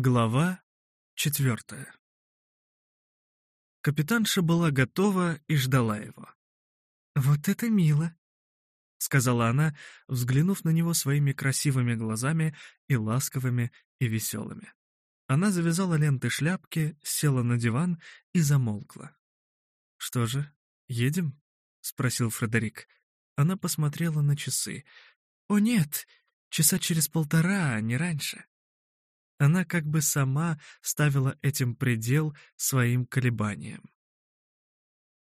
Глава четвертая. Капитанша была готова и ждала его. «Вот это мило!» — сказала она, взглянув на него своими красивыми глазами и ласковыми, и веселыми. Она завязала ленты шляпки, села на диван и замолкла. «Что же, едем?» — спросил Фредерик. Она посмотрела на часы. «О, нет! Часа через полтора, а не раньше!» она как бы сама ставила этим предел своим колебаниям.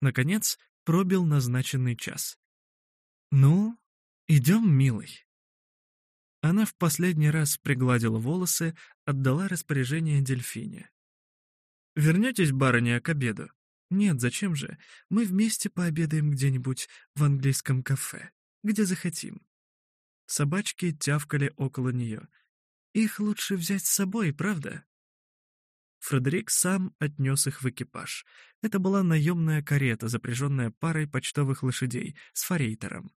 Наконец, пробил назначенный час. «Ну, идем, милый». Она в последний раз пригладила волосы, отдала распоряжение дельфине. «Вернетесь, барыня, к обеду?» «Нет, зачем же? Мы вместе пообедаем где-нибудь в английском кафе, где захотим». Собачки тявкали около нее — их лучше взять с собой, правда?» Фредерик сам отнес их в экипаж. Это была наемная карета, запряженная парой почтовых лошадей с форейтером.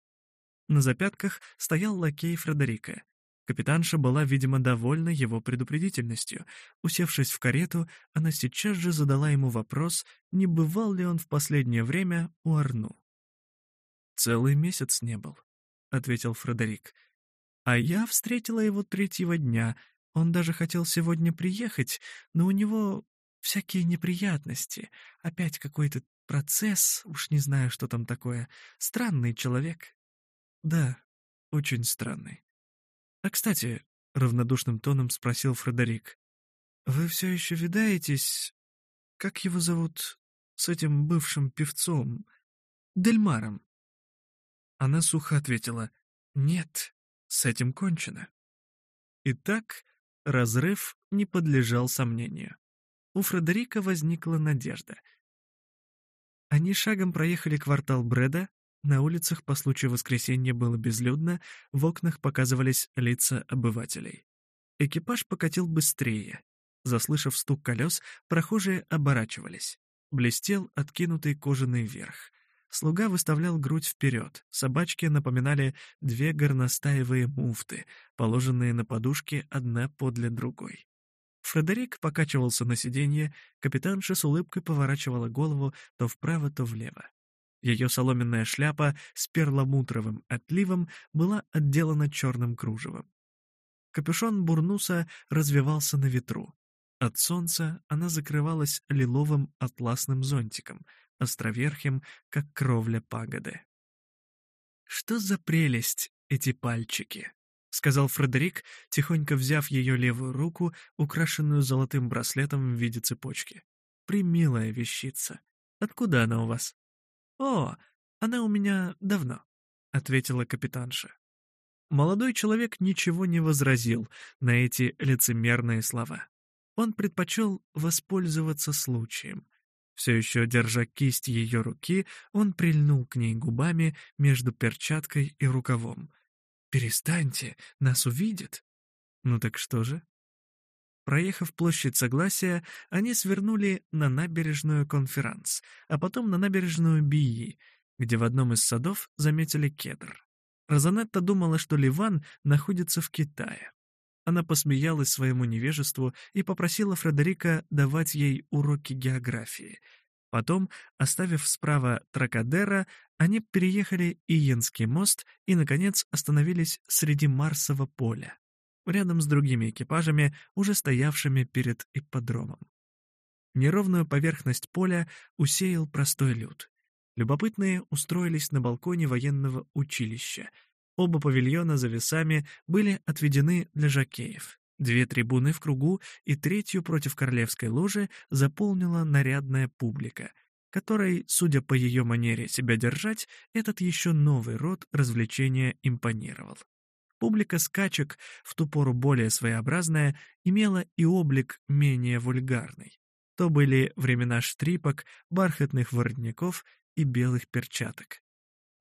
На запятках стоял лакей Фредерика. Капитанша была, видимо, довольна его предупредительностью. Усевшись в карету, она сейчас же задала ему вопрос, не бывал ли он в последнее время у Арну. «Целый месяц не был», — ответил Фредерик. А я встретила его третьего дня. Он даже хотел сегодня приехать, но у него всякие неприятности. Опять какой-то процесс, уж не знаю, что там такое. Странный человек. Да, очень странный. А, кстати, равнодушным тоном спросил Фредерик. Вы все еще видаетесь, как его зовут, с этим бывшим певцом, Дельмаром? Она сухо ответила. Нет, с этим кончено. Итак, разрыв не подлежал сомнению. У Фредерика возникла надежда. Они шагом проехали квартал Бреда, на улицах по случаю воскресенья было безлюдно, в окнах показывались лица обывателей. Экипаж покатил быстрее. Заслышав стук колес, прохожие оборачивались. Блестел откинутый кожаный верх — Слуга выставлял грудь вперед. Собачки напоминали две горностаевые муфты, положенные на подушке одна подле другой. Фредерик покачивался на сиденье, капитанша с улыбкой поворачивала голову то вправо, то влево. Ее соломенная шляпа с перламутровым отливом была отделана черным кружевом. Капюшон бурнуса развивался на ветру. От солнца она закрывалась лиловым атласным зонтиком — островерхим, как кровля пагоды. «Что за прелесть эти пальчики!» — сказал Фредерик, тихонько взяв ее левую руку, украшенную золотым браслетом в виде цепочки. «Примилая вещица. Откуда она у вас?» «О, она у меня давно», — ответила капитанша. Молодой человек ничего не возразил на эти лицемерные слова. Он предпочел воспользоваться случаем. Все еще держа кисть ее руки, он прильнул к ней губами между перчаткой и рукавом. «Перестаньте, нас увидят!» «Ну так что же?» Проехав площадь Согласия, они свернули на набережную Конферанс, а потом на набережную Бии, где в одном из садов заметили кедр. Розанетта думала, что Ливан находится в Китае. Она посмеялась своему невежеству и попросила Фредерика давать ей уроки географии. Потом, оставив справа Тракадера, они переехали Иенский мост и, наконец, остановились среди Марсового поля, рядом с другими экипажами, уже стоявшими перед ипподромом. Неровную поверхность поля усеял простой люд. Любопытные устроились на балконе военного училища — Оба павильона за весами были отведены для жакеев. Две трибуны в кругу и третью против королевской ложи заполнила нарядная публика, которой, судя по ее манере себя держать, этот еще новый род развлечения импонировал. Публика скачек, в ту пору более своеобразная, имела и облик менее вульгарный. То были времена штрипок, бархатных воротников и белых перчаток.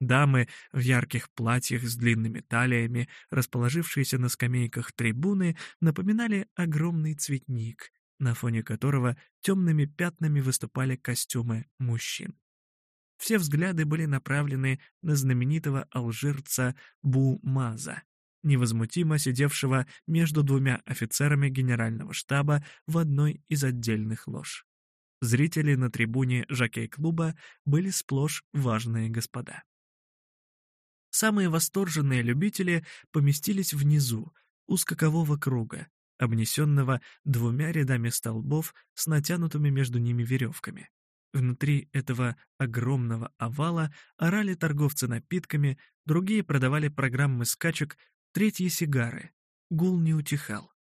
Дамы в ярких платьях с длинными талиями, расположившиеся на скамейках трибуны, напоминали огромный цветник, на фоне которого темными пятнами выступали костюмы мужчин. Все взгляды были направлены на знаменитого алжирца Бумаза, невозмутимо сидевшего между двумя офицерами генерального штаба в одной из отдельных лож. Зрители на трибуне жокей-клуба были сплошь важные господа. Самые восторженные любители поместились внизу, у скакового круга, обнесенного двумя рядами столбов с натянутыми между ними веревками. Внутри этого огромного овала орали торговцы напитками, другие продавали программы скачек, третьи — сигары. Гул не утихал.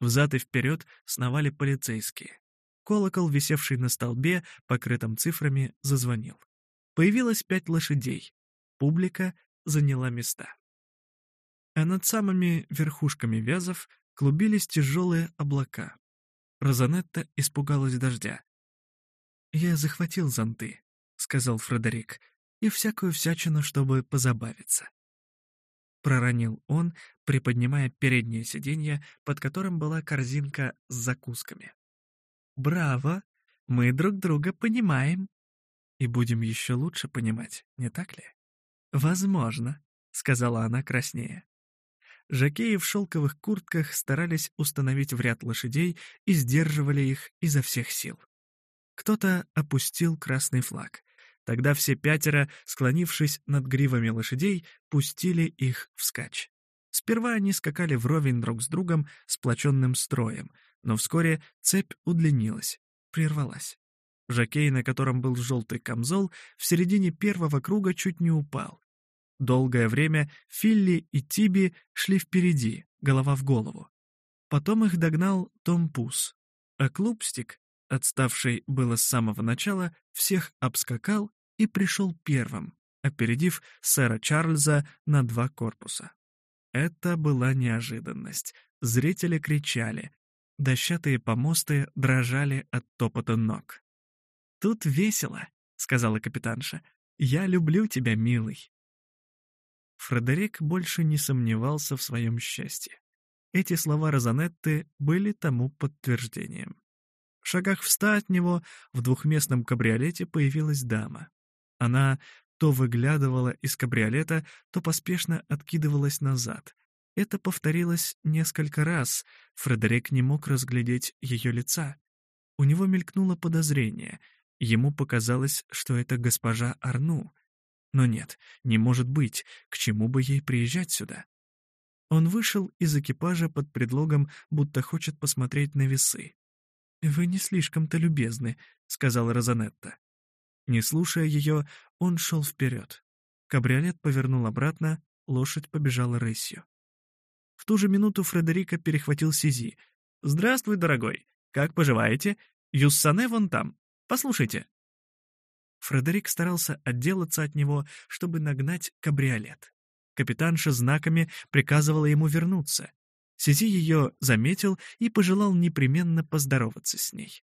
Взад и вперед сновали полицейские. Колокол, висевший на столбе, покрытым цифрами, зазвонил. Появилось пять лошадей. Публика заняла места. А над самыми верхушками вязов клубились тяжелые облака. Розанетта испугалась дождя. «Я захватил зонты», — сказал Фредерик, «и всякую всячину, чтобы позабавиться». Проронил он, приподнимая переднее сиденье, под которым была корзинка с закусками. «Браво! Мы друг друга понимаем!» «И будем еще лучше понимать, не так ли?» «Возможно», — сказала она краснее. Жакеи в шелковых куртках старались установить в ряд лошадей и сдерживали их изо всех сил. Кто-то опустил красный флаг. Тогда все пятеро, склонившись над гривами лошадей, пустили их вскачь. Сперва они скакали вровень друг с другом, сплоченным строем, но вскоре цепь удлинилась, прервалась. Жакей, на котором был желтый камзол, в середине первого круга чуть не упал, Долгое время Филли и Тиби шли впереди, голова в голову. Потом их догнал Том Пус, а Клубстик, отставший было с самого начала, всех обскакал и пришел первым, опередив сэра Чарльза на два корпуса. Это была неожиданность. Зрители кричали. Дощатые помосты дрожали от топота ног. «Тут весело», — сказала капитанша. «Я люблю тебя, милый». Фредерик больше не сомневался в своем счастье. Эти слова Розанетты были тому подтверждением. В шагах в от него в двухместном кабриолете появилась дама. Она то выглядывала из кабриолета, то поспешно откидывалась назад. Это повторилось несколько раз, Фредерик не мог разглядеть ее лица. У него мелькнуло подозрение. Ему показалось, что это госпожа Арну — но нет, не может быть, к чему бы ей приезжать сюда? Он вышел из экипажа под предлогом, будто хочет посмотреть на весы. «Вы не слишком-то любезны», — сказала Розанетта. Не слушая ее, он шел вперед. Кабриолет повернул обратно, лошадь побежала рысью. В ту же минуту Фредерика перехватил Сизи. «Здравствуй, дорогой! Как поживаете? Юссане вон там. Послушайте, Фредерик старался отделаться от него, чтобы нагнать кабриолет. Капитанша знаками приказывала ему вернуться. Сизи ее заметил и пожелал непременно поздороваться с ней.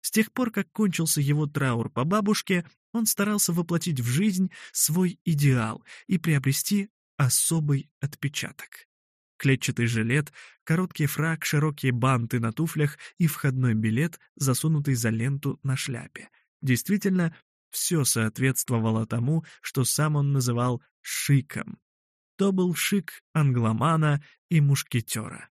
С тех пор, как кончился его траур по бабушке, он старался воплотить в жизнь свой идеал и приобрести особый отпечаток. Клетчатый жилет, короткий фраг, широкие банты на туфлях и входной билет, засунутый за ленту на шляпе, Действительно, все соответствовало тому, что сам он называл «шиком». То был шик англомана и мушкетера.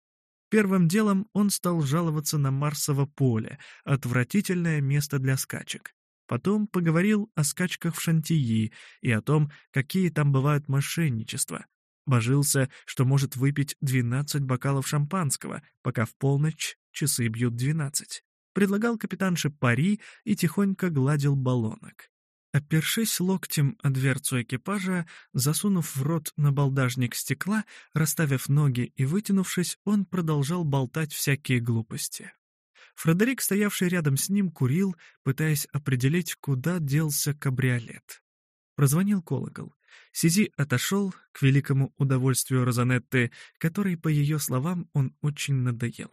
Первым делом он стал жаловаться на Марсово поле, отвратительное место для скачек. Потом поговорил о скачках в Шантии и о том, какие там бывают мошенничества. Божился, что может выпить 12 бокалов шампанского, пока в полночь часы бьют 12 предлагал капитанше пари и тихонько гладил баллонок. Опершись локтем о дверцу экипажа, засунув в рот на набалдажник стекла, расставив ноги и вытянувшись, он продолжал болтать всякие глупости. Фредерик, стоявший рядом с ним, курил, пытаясь определить, куда делся кабриолет. Прозвонил колокол. Сизи отошел к великому удовольствию Розанетты, которой, по ее словам, он очень надоел.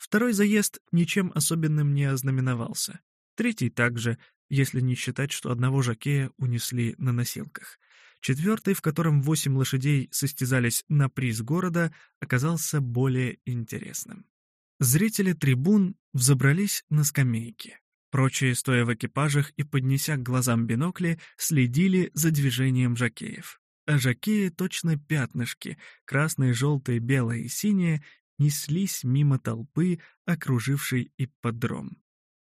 Второй заезд ничем особенным не ознаменовался. Третий также, если не считать, что одного жакея унесли на носилках. Четвертый, в котором восемь лошадей состязались на приз города, оказался более интересным. Зрители трибун взобрались на скамейки. Прочие, стоя в экипажах и поднеся к глазам бинокли, следили за движением жакеев. А жакеи точно пятнышки, красные, желтые, белые и синие, неслись мимо толпы, окружившей ипподром.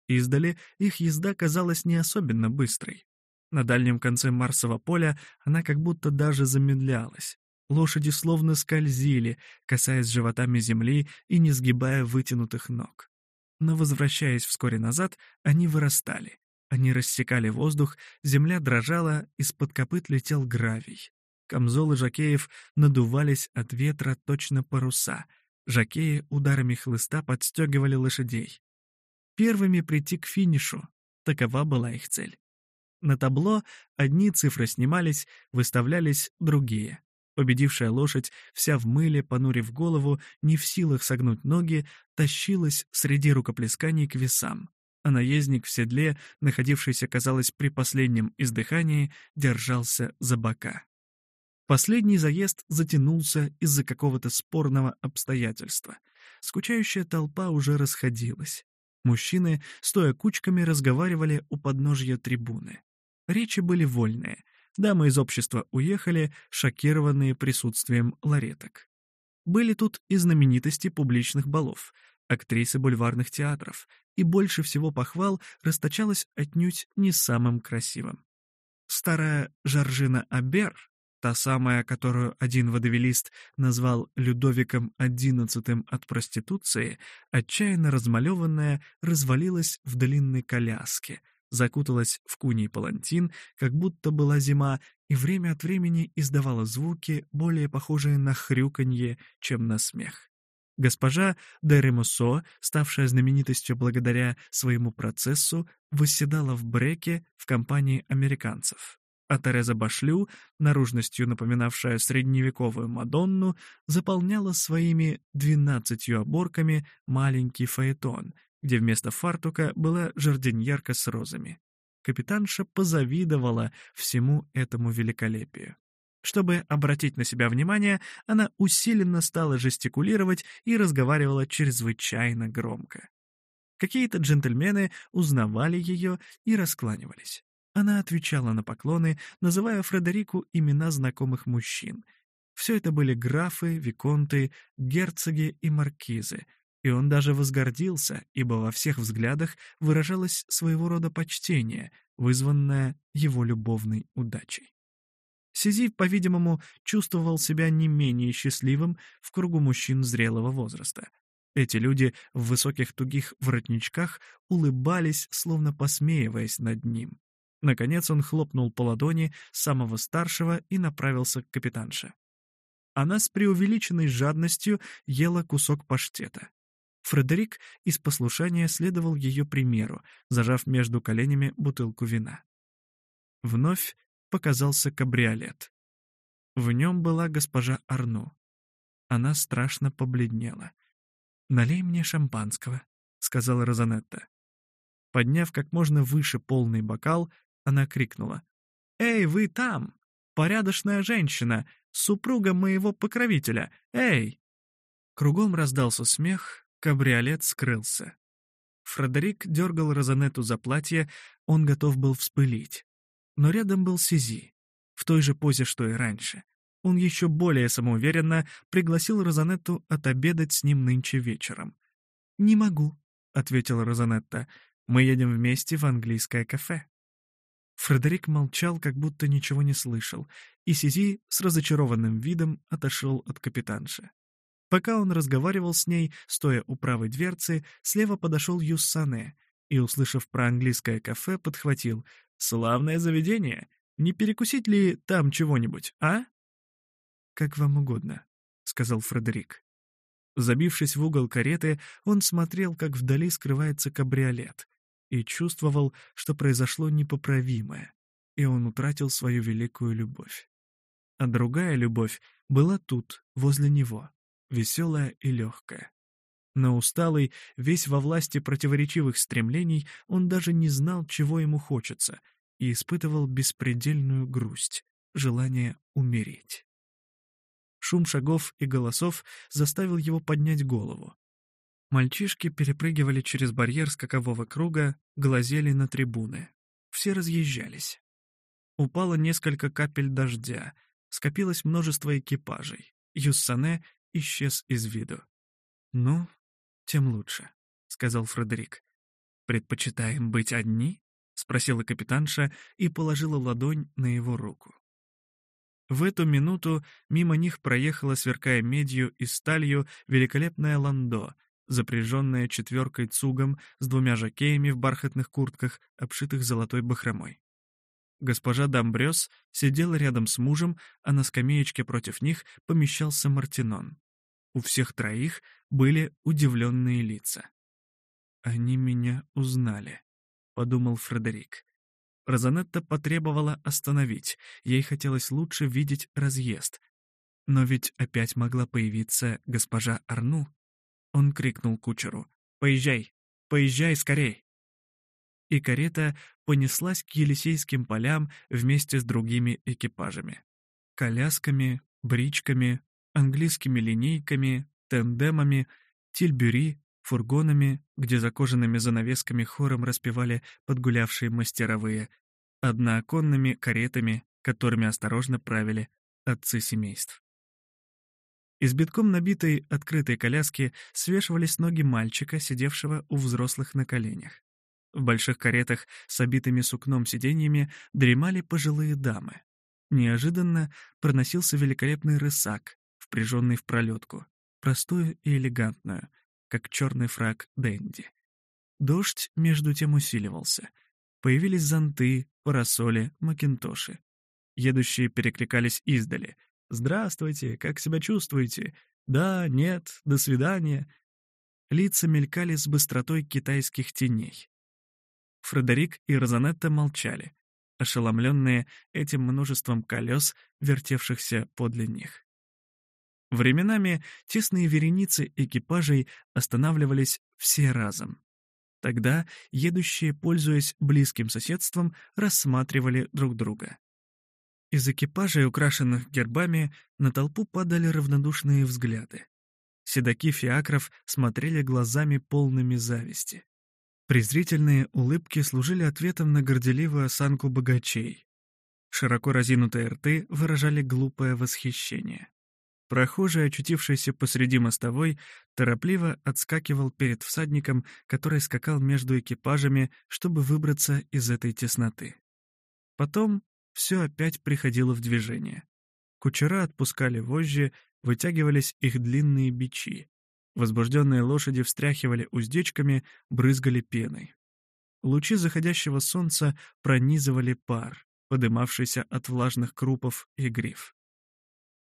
Издали их езда казалась не особенно быстрой. На дальнем конце Марсового поля она как будто даже замедлялась. Лошади словно скользили, касаясь животами земли и не сгибая вытянутых ног. Но, возвращаясь вскоре назад, они вырастали. Они рассекали воздух, земля дрожала, из-под копыт летел гравий. Камзолы жакеев надувались от ветра точно паруса — Жакеи ударами хлыста подстегивали лошадей. Первыми прийти к финишу — такова была их цель. На табло одни цифры снимались, выставлялись другие. Победившая лошадь, вся в мыле, понурив голову, не в силах согнуть ноги, тащилась среди рукоплесканий к весам. А наездник в седле, находившийся, казалось, при последнем издыхании, держался за бока. Последний заезд затянулся из-за какого-то спорного обстоятельства. Скучающая толпа уже расходилась. Мужчины, стоя кучками, разговаривали у подножья трибуны. Речи были вольные. Дамы из общества уехали, шокированные присутствием лареток. Были тут и знаменитости публичных балов, актрисы бульварных театров, и больше всего похвал расточалось отнюдь не самым красивым. Старая Жоржина Абер, та самая, которую один водовелист назвал Людовиком XI от проституции, отчаянно размалеванная, развалилась в длинной коляске, закуталась в куний палантин, как будто была зима, и время от времени издавала звуки, более похожие на хрюканье, чем на смех. Госпожа Деремусо, ставшая знаменитостью благодаря своему процессу, восседала в бреке в компании американцев а Тереза Башлю, наружностью напоминавшая средневековую Мадонну, заполняла своими двенадцатью оборками маленький фаэтон, где вместо фартука была жардиньерка с розами. Капитанша позавидовала всему этому великолепию. Чтобы обратить на себя внимание, она усиленно стала жестикулировать и разговаривала чрезвычайно громко. Какие-то джентльмены узнавали ее и раскланивались. Она отвечала на поклоны, называя Фредерику имена знакомых мужчин. Все это были графы, виконты, герцоги и маркизы, и он даже возгордился, ибо во всех взглядах выражалось своего рода почтение, вызванное его любовной удачей. Сизиф, по-видимому, чувствовал себя не менее счастливым в кругу мужчин зрелого возраста. Эти люди в высоких тугих воротничках улыбались, словно посмеиваясь над ним. Наконец он хлопнул по ладони самого старшего и направился к капитанше. Она с преувеличенной жадностью ела кусок паштета. Фредерик из послушания следовал ее примеру, зажав между коленями бутылку вина. Вновь показался кабриолет. В нем была госпожа Арну. Она страшно побледнела. «Налей мне шампанского», — сказала Розанетта. Подняв как можно выше полный бокал, она крикнула. «Эй, вы там! Порядочная женщина! Супруга моего покровителя! Эй!» Кругом раздался смех, кабриолет скрылся. Фредерик дергал Розанетту за платье, он готов был вспылить. Но рядом был Сизи, в той же позе, что и раньше. Он еще более самоуверенно пригласил Розанетту отобедать с ним нынче вечером. «Не могу», — ответила Розанетта. «Мы едем вместе в английское кафе». Фредерик молчал, как будто ничего не слышал, и Сизи с разочарованным видом отошел от капитанши. Пока он разговаривал с ней, стоя у правой дверцы, слева подошел Юссане и, услышав про английское кафе, подхватил «Славное заведение! Не перекусить ли там чего-нибудь, а?» «Как вам угодно», — сказал Фредерик. Забившись в угол кареты, он смотрел, как вдали скрывается кабриолет и чувствовал, что произошло непоправимое, и он утратил свою великую любовь. А другая любовь была тут, возле него, веселая и легкая. Но усталый, весь во власти противоречивых стремлений, он даже не знал, чего ему хочется, и испытывал беспредельную грусть, желание умереть. Шум шагов и голосов заставил его поднять голову. Мальчишки перепрыгивали через барьер скакового круга, глазели на трибуны. Все разъезжались. Упало несколько капель дождя, скопилось множество экипажей. Юссане исчез из виду. «Ну, тем лучше», — сказал Фредерик. «Предпочитаем быть одни?» — спросила капитанша и положила ладонь на его руку. В эту минуту мимо них проехала, сверкая медью и сталью, великолепная ландо, запряженная четверкой цугом с двумя жакеями в бархатных куртках, обшитых золотой бахромой. Госпожа Дамбрёс сидела рядом с мужем, а на скамеечке против них помещался Мартинон. У всех троих были удивленные лица. «Они меня узнали», — подумал Фредерик. Розанетта потребовала остановить, ей хотелось лучше видеть разъезд. Но ведь опять могла появиться госпожа Арну. Он крикнул кучеру. «Поезжай! Поезжай скорей!» И карета понеслась к Елисейским полям вместе с другими экипажами. Колясками, бричками, английскими линейками, тендемами, тильбюри, фургонами, где за кожаными занавесками хором распевали подгулявшие мастеровые, однооконными каретами, которыми осторожно правили отцы семейств. Из битком набитой открытой коляски свешивались ноги мальчика, сидевшего у взрослых на коленях. В больших каретах с обитыми сукном сиденьями дремали пожилые дамы. Неожиданно проносился великолепный рысак, впряженный в пролетку, простую и элегантную, как черный фраг Дэнди. Дождь между тем усиливался. Появились зонты, парасоли, макинтоши. Едущие перекликались издали, «Здравствуйте, как себя чувствуете?» «Да, нет, до свидания». Лица мелькали с быстротой китайских теней. Фредерик и Розанетта молчали, ошеломленные этим множеством колес, вертевшихся подле них. Временами тесные вереницы экипажей останавливались все разом. Тогда едущие, пользуясь близким соседством, рассматривали друг друга. Из экипажей, украшенных гербами, на толпу падали равнодушные взгляды. Седаки фиакров смотрели глазами полными зависти. Презрительные улыбки служили ответом на горделивую осанку богачей. Широко разинутые рты выражали глупое восхищение. Прохожий, очутившийся посреди мостовой, торопливо отскакивал перед всадником, который скакал между экипажами, чтобы выбраться из этой тесноты. Потом все опять приходило в движение. Кучера отпускали вожжи, вытягивались их длинные бичи. Возбужденные лошади встряхивали уздечками, брызгали пеной. Лучи заходящего солнца пронизывали пар, подымавшийся от влажных крупов и гриф.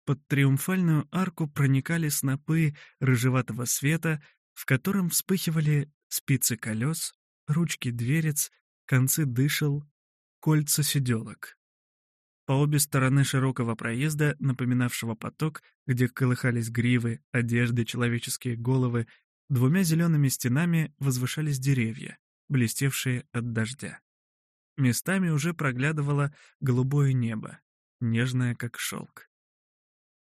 Под триумфальную арку проникали снопы рыжеватого света, в котором вспыхивали спицы колес, ручки дверец, концы дышал, кольца седелок по обе стороны широкого проезда, напоминавшего поток, где колыхались гривы, одежды, человеческие головы, двумя зелеными стенами возвышались деревья, блестевшие от дождя. Местами уже проглядывало голубое небо, нежное как шелк.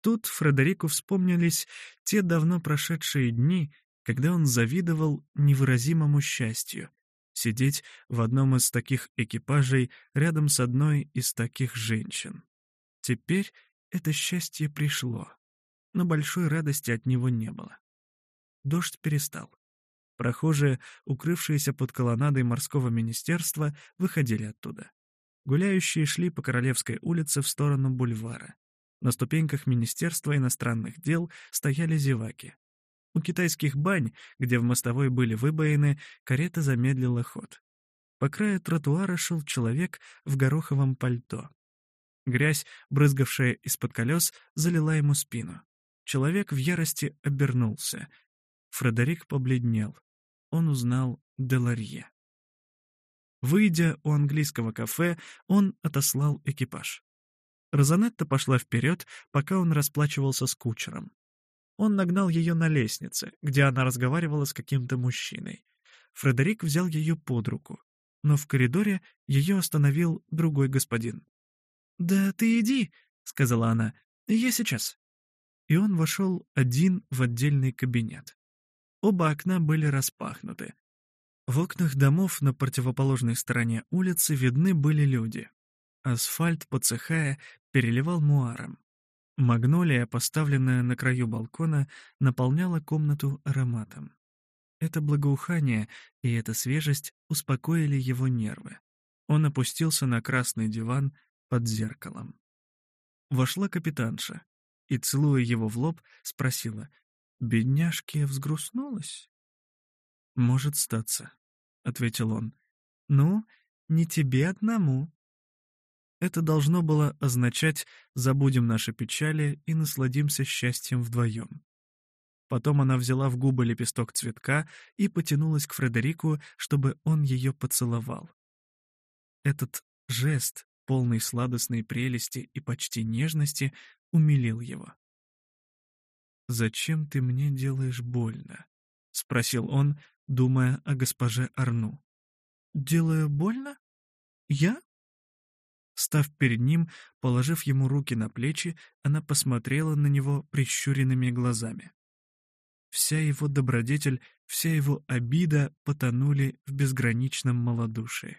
Тут Фредерику вспомнились те давно прошедшие дни, когда он завидовал невыразимому счастью — сидеть в одном из таких экипажей рядом с одной из таких женщин. Теперь это счастье пришло, но большой радости от него не было. Дождь перестал. Прохожие, укрывшиеся под колоннадой морского министерства, выходили оттуда. Гуляющие шли по Королевской улице в сторону бульвара. На ступеньках Министерства иностранных дел стояли зеваки. У китайских бань, где в мостовой были выбоины, карета замедлила ход. По краю тротуара шел человек в гороховом пальто. Грязь, брызгавшая из-под колес, залила ему спину. Человек в ярости обернулся. Фредерик побледнел. Он узнал Деларье. Выйдя у английского кафе, он отослал экипаж. Розанетта пошла вперед, пока он расплачивался с кучером. Он нагнал ее на лестнице, где она разговаривала с каким-то мужчиной. Фредерик взял ее под руку, но в коридоре ее остановил другой господин. «Да ты иди», — сказала она, — «я сейчас». И он вошел один в отдельный кабинет. Оба окна были распахнуты. В окнах домов на противоположной стороне улицы видны были люди. Асфальт, подсыхая, переливал муаром. Магнолия, поставленная на краю балкона, наполняла комнату ароматом. Это благоухание и эта свежесть успокоили его нервы. Он опустился на красный диван под зеркалом. Вошла капитанша и, целуя его в лоб, спросила, "Бедняжки, взгрустнулась?» «Может статься», — ответил он. «Ну, не тебе одному», это должно было означать «забудем наши печали и насладимся счастьем вдвоем». Потом она взяла в губы лепесток цветка и потянулась к Фредерику, чтобы он ее поцеловал. Этот жест, полный сладостной прелести и почти нежности, умилил его. «Зачем ты мне делаешь больно?» — спросил он, думая о госпоже Арну. «Делаю больно? Я?» Став перед ним, положив ему руки на плечи, она посмотрела на него прищуренными глазами. Вся его добродетель, вся его обида потонули в безграничном малодушии.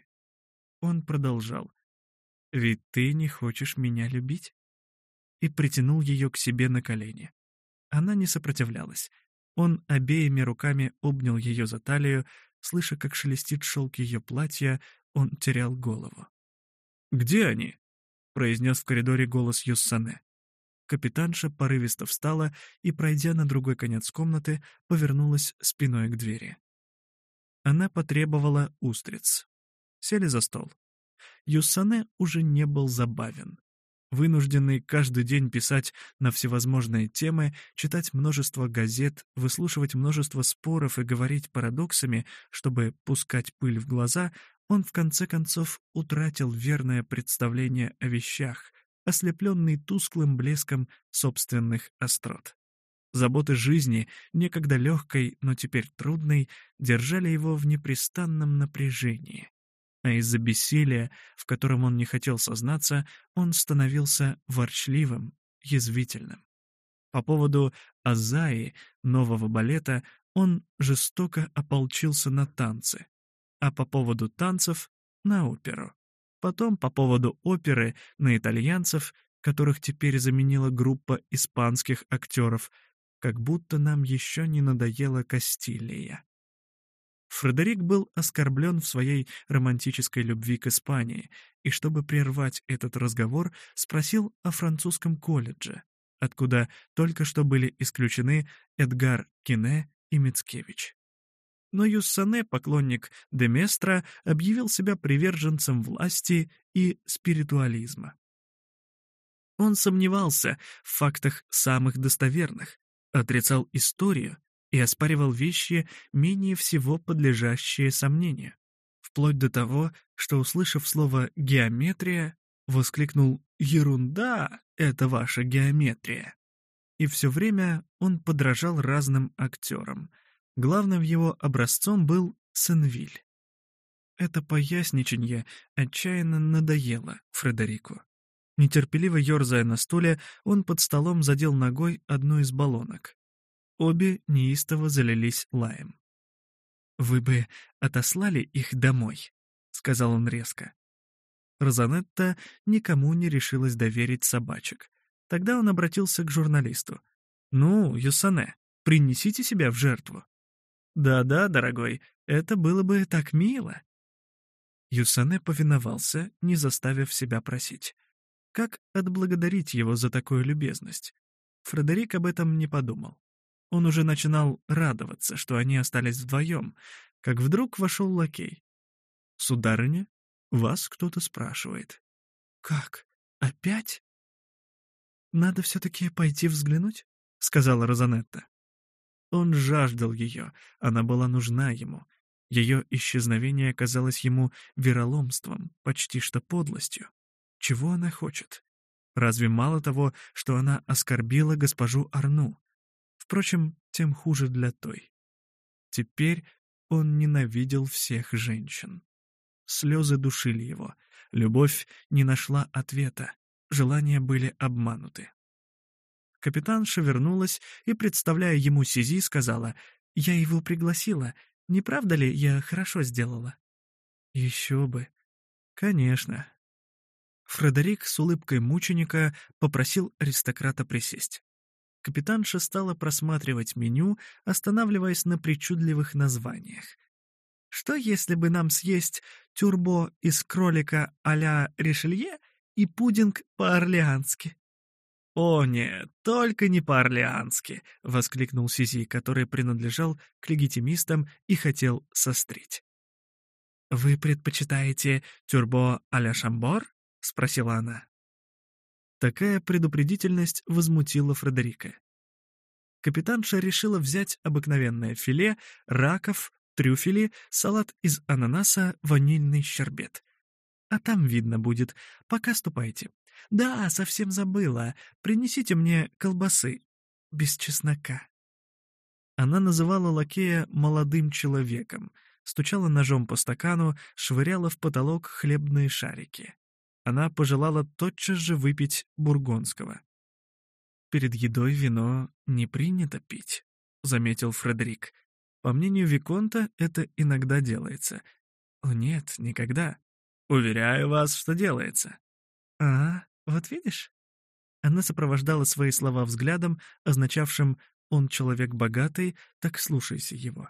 Он продолжал. «Ведь ты не хочешь меня любить?» И притянул ее к себе на колени. Она не сопротивлялась. Он обеими руками обнял ее за талию, слыша, как шелестит шелк ее платья, он терял голову. «Где они?» — произнес в коридоре голос Юссане. Капитанша порывисто встала и, пройдя на другой конец комнаты, повернулась спиной к двери. Она потребовала устриц. Сели за стол. Юссане уже не был забавен. Вынужденный каждый день писать на всевозможные темы, читать множество газет, выслушивать множество споров и говорить парадоксами, чтобы пускать пыль в глаза, он в конце концов утратил верное представление о вещах, ослепленный тусклым блеском собственных острот. Заботы жизни, некогда легкой, но теперь трудной, держали его в непрестанном напряжении. А из-за бессилия, в котором он не хотел сознаться, он становился ворчливым, язвительным. По поводу «Азаи» нового балета он жестоко ополчился на танцы, а по поводу танцев — на оперу. Потом по поводу оперы — на итальянцев, которых теперь заменила группа испанских актеров, как будто нам еще не надоела Кастилия. Фредерик был оскорблен в своей романтической любви к Испании, и чтобы прервать этот разговор, спросил о французском колледже, откуда только что были исключены Эдгар Кине и Мицкевич но Юссане, поклонник Деместра, объявил себя приверженцем власти и спиритуализма. Он сомневался в фактах самых достоверных, отрицал историю и оспаривал вещи, менее всего подлежащие сомнению. Вплоть до того, что, услышав слово «геометрия», воскликнул «Ерунда! Это ваша геометрия!» И все время он подражал разным актерам — Главным его образцом был Сенвиль. Это поясничанье отчаянно надоело Фредерику. Нетерпеливо ерзая на стуле, он под столом задел ногой одну из баллонок. Обе неистово залились лаем. «Вы бы отослали их домой», — сказал он резко. Розанетта никому не решилась доверить собачек. Тогда он обратился к журналисту. «Ну, Юсане, принесите себя в жертву». «Да-да, дорогой, это было бы так мило». Юсане повиновался, не заставив себя просить. Как отблагодарить его за такую любезность? Фредерик об этом не подумал. Он уже начинал радоваться, что они остались вдвоем, как вдруг вошел лакей. «Сударыня, вас кто-то спрашивает». «Как? Опять?» «Надо все-таки пойти взглянуть», — сказала Розанетта. Он жаждал ее, она была нужна ему. Ее исчезновение казалось ему вероломством, почти что подлостью. Чего она хочет? Разве мало того, что она оскорбила госпожу Арну? Впрочем, тем хуже для той. Теперь он ненавидел всех женщин. Слезы душили его, любовь не нашла ответа, желания были обмануты. Капитанша вернулась и, представляя ему Сизи, сказала, «Я его пригласила. Не правда ли я хорошо сделала?» «Еще бы. Конечно». Фредерик с улыбкой мученика попросил аристократа присесть. Капитанша стала просматривать меню, останавливаясь на причудливых названиях. «Что, если бы нам съесть тюрбо из кролика а-ля Ришелье и пудинг по-орлеански?» «О нет, только не по-орлеански!» — воскликнул Сизи, который принадлежал к легитимистам и хотел сострить. «Вы предпочитаете тюрбо а-ля Шамбор?» — спросила она. Такая предупредительность возмутила Фредерика. Капитанша решила взять обыкновенное филе, раков, трюфели, салат из ананаса, ванильный щербет. А там видно будет. Пока ступайте. «Да, совсем забыла. Принесите мне колбасы. Без чеснока». Она называла лакея «молодым человеком», стучала ножом по стакану, швыряла в потолок хлебные шарики. Она пожелала тотчас же выпить бургонского. «Перед едой вино не принято пить», — заметил Фредерик. «По мнению Виконта, это иногда делается». «О нет, никогда», Уверяю вас, что делается. А, вот видишь? Она сопровождала свои слова взглядом, означавшим «он человек богатый, так слушайся его».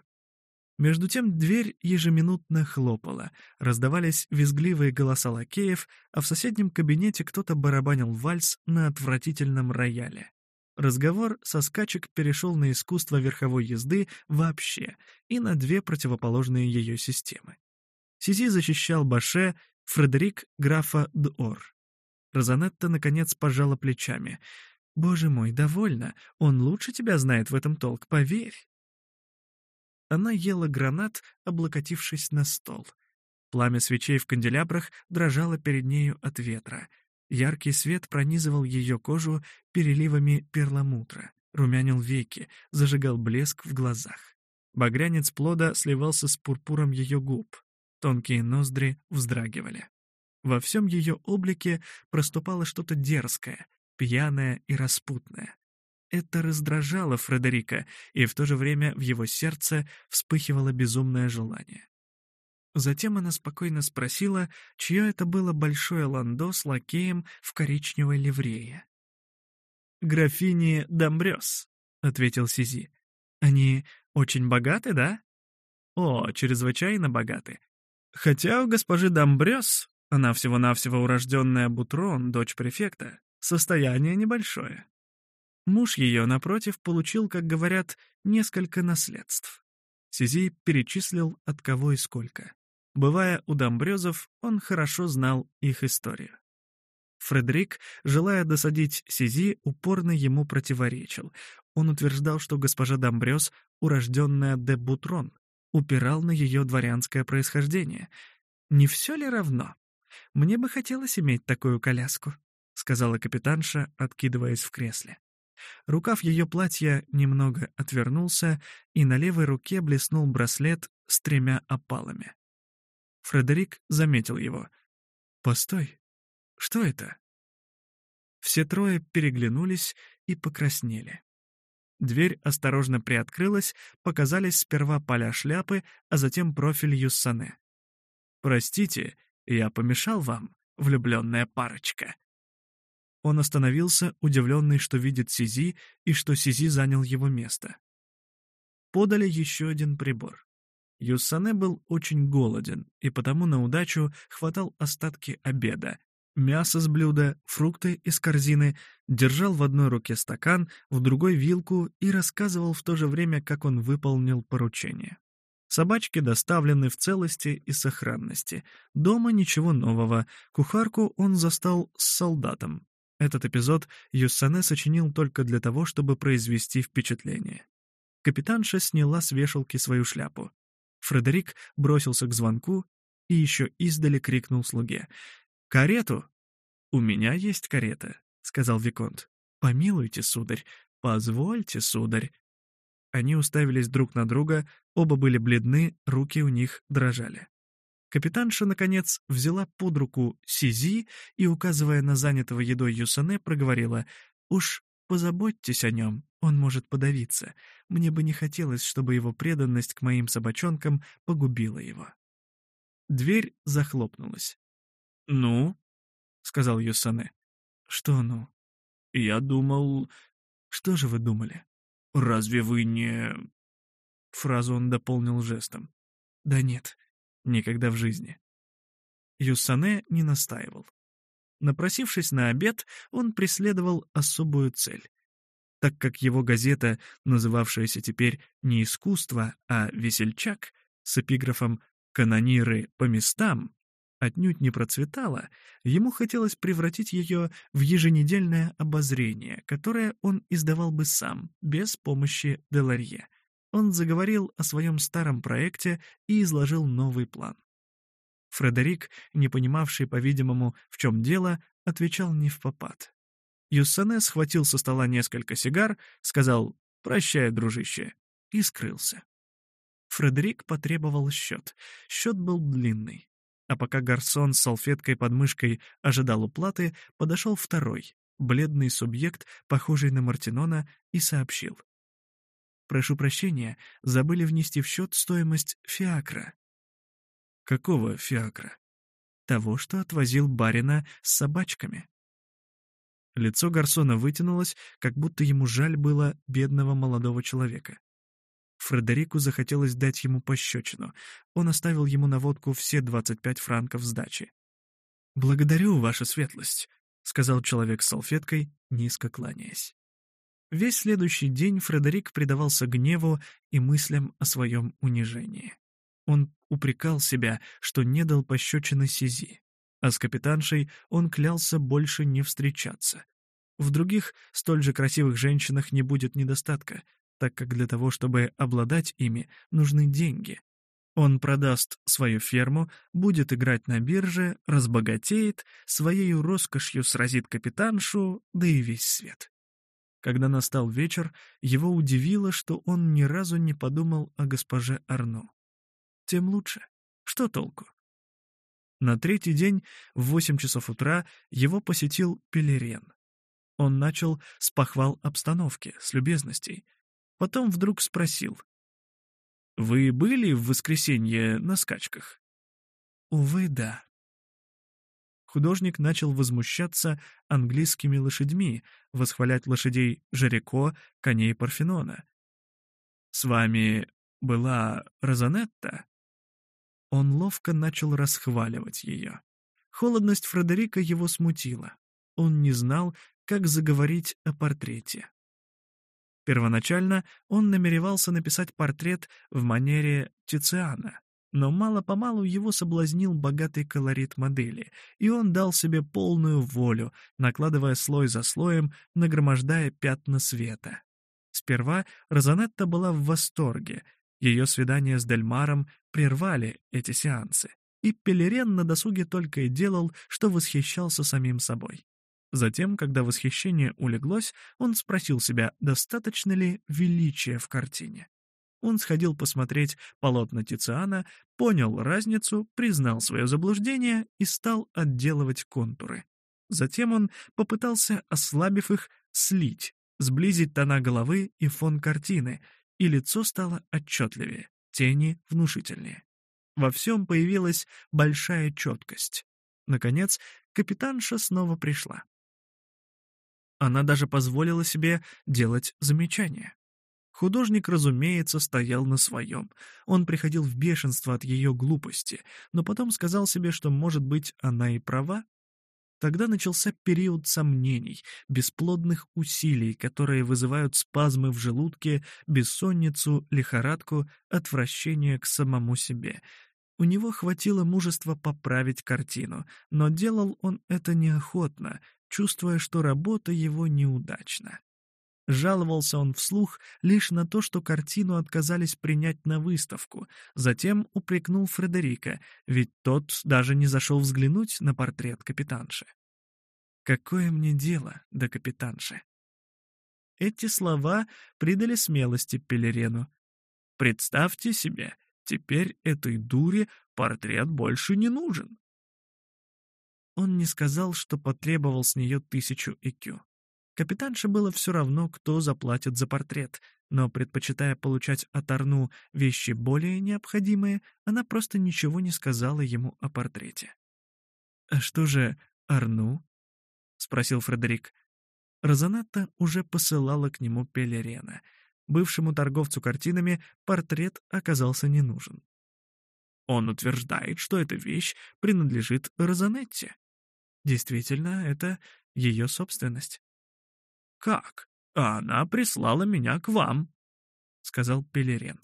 Между тем дверь ежеминутно хлопала, раздавались визгливые голоса лакеев, а в соседнем кабинете кто-то барабанил вальс на отвратительном рояле. Разговор со скачек перешел на искусство верховой езды вообще и на две противоположные ее системы. Сизи защищал Баше, Фредерик — графа Д'Ор. Розанетта, наконец, пожала плечами. «Боже мой, довольно. Он лучше тебя знает в этом толк, поверь». Она ела гранат, облокотившись на стол. Пламя свечей в канделябрах дрожало перед нею от ветра. Яркий свет пронизывал ее кожу переливами перламутра, румянил веки, зажигал блеск в глазах. Багрянец плода сливался с пурпуром ее губ. Тонкие ноздри вздрагивали. Во всем ее облике проступало что-то дерзкое, пьяное и распутное. Это раздражало Фредерика, и в то же время в его сердце вспыхивало безумное желание. Затем она спокойно спросила, чье это было большое ландо с лакеем в коричневой ливрее. «Графини Домбрёс», — ответил Сизи. «Они очень богаты, да?» «О, чрезвычайно богаты. Хотя у госпожи Домбрёс она всего-навсего урожденная Бутрон, дочь префекта. Состояние небольшое. Муж ее, напротив, получил, как говорят, несколько наследств. Сизи перечислил, от кого и сколько. Бывая у Домбрёзов, он хорошо знал их историю. Фредерик, желая досадить Сизи, упорно ему противоречил. Он утверждал, что госпожа Домбрёз, урожденная де Бутрон, упирал на ее дворянское происхождение. Не все ли равно? «Мне бы хотелось иметь такую коляску», — сказала капитанша, откидываясь в кресле. Рукав ее платья немного отвернулся, и на левой руке блеснул браслет с тремя опалами. Фредерик заметил его. «Постой, что это?» Все трое переглянулись и покраснели. Дверь осторожно приоткрылась, показались сперва поля шляпы, а затем профиль Юссане. «Простите», «Я помешал вам, влюбленная парочка». Он остановился, удивленный, что видит Сизи и что Сизи занял его место. Подали еще один прибор. Юссане был очень голоден, и потому на удачу хватал остатки обеда. Мясо с блюда, фрукты из корзины, держал в одной руке стакан, в другой вилку и рассказывал в то же время, как он выполнил поручение. Собачки доставлены в целости и сохранности. Дома ничего нового. Кухарку он застал с солдатом. Этот эпизод Юссане сочинил только для того, чтобы произвести впечатление. Капитанша сняла с вешалки свою шляпу. Фредерик бросился к звонку и еще издали крикнул слуге. «Карету!» «У меня есть карета», — сказал Виконт. «Помилуйте, сударь, позвольте, сударь», они уставились друг на друга, оба были бледны, руки у них дрожали. Капитанша, наконец, взяла под руку Сизи и, указывая на занятого едой Юсане, проговорила «Уж позаботьтесь о нем, он может подавиться. Мне бы не хотелось, чтобы его преданность к моим собачонкам погубила его». Дверь захлопнулась. «Ну?» — сказал Юсане. «Что «ну?» «Я думал...» «Что же вы думали?» «Разве вы не...» Фразу он дополнил жестом. «Да нет, никогда в жизни». Юсане не настаивал. Напросившись на обед, он преследовал особую цель. Так как его газета, называвшаяся теперь не «Искусство», а «Весельчак», с эпиграфом «Канониры по местам», отнюдь не процветала, ему хотелось превратить ее в еженедельное обозрение, которое он издавал бы сам, без помощи Деларье. Он заговорил о своем старом проекте и изложил новый план. Фредерик, не понимавший, по-видимому, в чем дело, отвечал не в попад. Юссене схватил со стола несколько сигар, сказал «Прощай, дружище», и скрылся. Фредерик потребовал счет. Счет был длинный а пока Гарсон с салфеткой под мышкой ожидал уплаты, подошел второй, бледный субъект, похожий на Мартинона, и сообщил. «Прошу прощения, забыли внести в счет стоимость фиакра». «Какого фиакра?» «Того, что отвозил барина с собачками». Лицо Гарсона вытянулось, как будто ему жаль было бедного молодого человека. Фредерику захотелось дать ему пощечину. Он оставил ему на водку все 25 франков сдачи. «Благодарю, ваша светлость», — сказал человек с салфеткой, низко кланяясь. Весь следующий день Фредерик предавался гневу и мыслям о своем унижении. Он упрекал себя, что не дал пощечины Сизи, а с капитаншей он клялся больше не встречаться. В других, столь же красивых женщинах не будет недостатка, так как для того, чтобы обладать ими, нужны деньги. Он продаст свою ферму, будет играть на бирже, разбогатеет, своей роскошью сразит капитаншу, да и весь свет. Когда настал вечер, его удивило, что он ни разу не подумал о госпоже Арно. Тем лучше. Что толку? На третий день в восемь часов утра его посетил Пелерен. Он начал с похвал обстановки, с любезностей, Потом вдруг спросил. «Вы были в воскресенье на скачках?» «Увы, да». Художник начал возмущаться английскими лошадьми, восхвалять лошадей Жирико, коней Парфенона. «С вами была Розанетта?» Он ловко начал расхваливать ее. Холодность Фредерика его смутила. Он не знал, как заговорить о портрете. Первоначально он намеревался написать портрет в манере Тициана, но мало-помалу его соблазнил богатый колорит модели, и он дал себе полную волю, накладывая слой за слоем, нагромождая пятна света. Сперва Розанетта была в восторге, ее свидание с Дельмаром прервали эти сеансы, и Пелерен на досуге только и делал, что восхищался самим собой. Затем, когда восхищение улеглось, он спросил себя, достаточно ли величия в картине. Он сходил посмотреть полотна Тициана, понял разницу, признал свое заблуждение и стал отделывать контуры. Затем он попытался, ослабив их, слить, сблизить тона головы и фон картины, и лицо стало отчетливее, тени внушительнее. Во всем появилась большая четкость. Наконец, капитанша снова пришла. Она даже позволила себе делать замечания. Художник, разумеется, стоял на своем. Он приходил в бешенство от ее глупости, но потом сказал себе, что, может быть, она и права. Тогда начался период сомнений, бесплодных усилий, которые вызывают спазмы в желудке, бессонницу, лихорадку, отвращение к самому себе — у него хватило мужества поправить картину, но делал он это неохотно, чувствуя, что работа его неудачна. Жаловался он вслух лишь на то, что картину отказались принять на выставку, затем упрекнул Фредерика, ведь тот даже не зашел взглянуть на портрет капитанши. «Какое мне дело до капитанши?» Эти слова придали смелости Пелерену. «Представьте себе, Теперь этой дуре портрет больше не нужен. Он не сказал, что потребовал с нее тысячу икю. Капитанше было все равно, кто заплатит за портрет, но, предпочитая получать от Арну вещи более необходимые, она просто ничего не сказала ему о портрете. «А что же Арну?» — спросил Фредерик. Розанатта уже посылала к нему Пелерена — бывшему торговцу картинами портрет оказался не нужен. Он утверждает, что эта вещь принадлежит Розанетте. Действительно, это ее собственность. «Как? А она прислала меня к вам», — сказал Пелерен.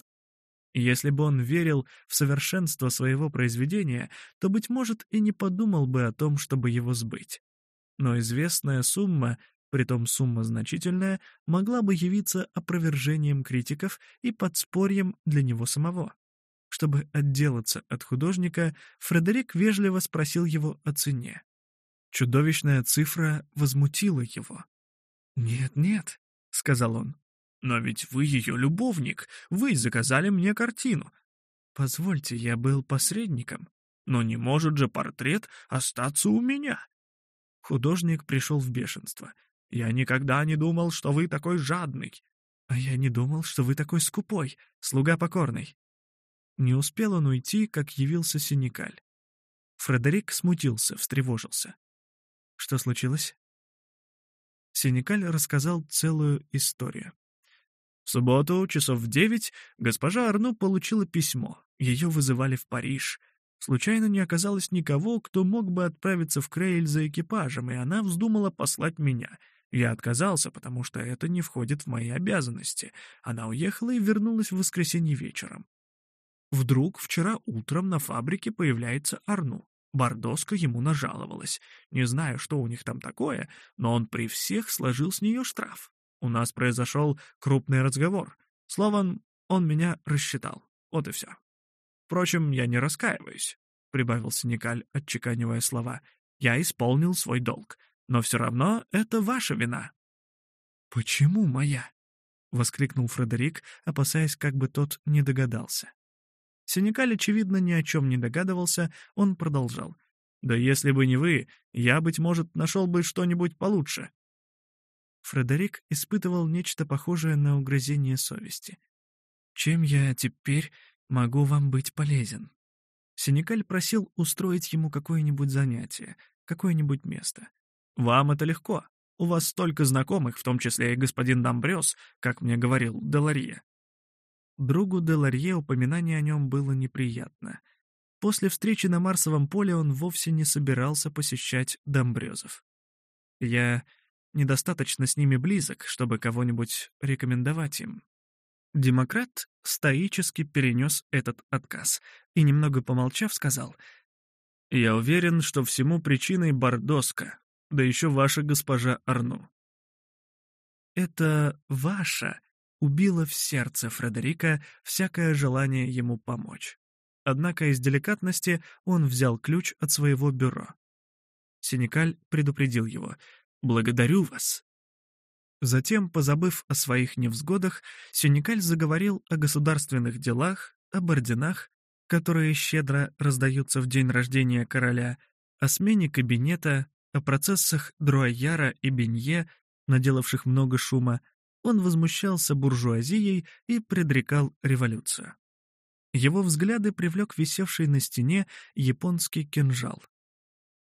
Если бы он верил в совершенство своего произведения, то, быть может, и не подумал бы о том, чтобы его сбыть. Но известная сумма Притом сумма значительная могла бы явиться опровержением критиков и подспорьем для него самого. Чтобы отделаться от художника, Фредерик вежливо спросил его о цене. Чудовищная цифра возмутила его. «Нет-нет», — сказал он, — «но ведь вы ее любовник, вы заказали мне картину». «Позвольте, я был посредником, но не может же портрет остаться у меня». Художник пришел в бешенство — я никогда не думал, что вы такой жадный. А я не думал, что вы такой скупой, слуга покорный». Не успел он уйти, как явился Синекаль. Фредерик смутился, встревожился. «Что случилось?» Синекаль рассказал целую историю. В субботу, часов в девять, госпожа Арну получила письмо. Ее вызывали в Париж. Случайно не оказалось никого, кто мог бы отправиться в Крейль за экипажем, и она вздумала послать меня — я отказался, потому что это не входит в мои обязанности. А Она уехала и вернулась в воскресенье вечером. Вдруг вчера утром на фабрике появляется Арну. Бардоска ему нажаловалась. Не знаю, что у них там такое, но он при всех сложил с нее штраф. У нас произошел крупный разговор. Словом, он меня рассчитал. Вот и все. Впрочем, я не раскаиваюсь, — прибавил Синекаль, отчеканивая слова. Я исполнил свой долг но все равно это ваша вина». «Почему моя?» — воскликнул Фредерик, опасаясь, как бы тот не догадался. Синекаль, очевидно, ни о чем не догадывался, он продолжал. «Да если бы не вы, я, быть может, нашел бы что-нибудь получше». Фредерик испытывал нечто похожее на угрызение совести. «Чем я теперь могу вам быть полезен?» Синекаль просил устроить ему какое-нибудь занятие, какое-нибудь место. Вам это легко. У вас столько знакомых, в том числе и господин Дамбрёс, как мне говорил Деларье». Другу Деларье упоминание о нем было неприятно. После встречи на Марсовом поле он вовсе не собирался посещать Домбрёзов. «Я недостаточно с ними близок, чтобы кого-нибудь рекомендовать им». Демократ стоически перенес этот отказ и, немного помолчав, сказал, «Я уверен, что всему причиной Бордоска, да еще ваша госпожа Арно. Это ваша убила в сердце Фредерика всякое желание ему помочь. Однако из деликатности он взял ключ от своего бюро. Синекаль предупредил его. «Благодарю вас». Затем, позабыв о своих невзгодах, Синекаль заговорил о государственных делах, об орденах, которые щедро раздаются в день рождения короля, о смене кабинета, о процессах Друайяра и Бенье, наделавших много шума, он возмущался буржуазией и предрекал революцию. Его взгляды привлек висевший на стене японский кинжал.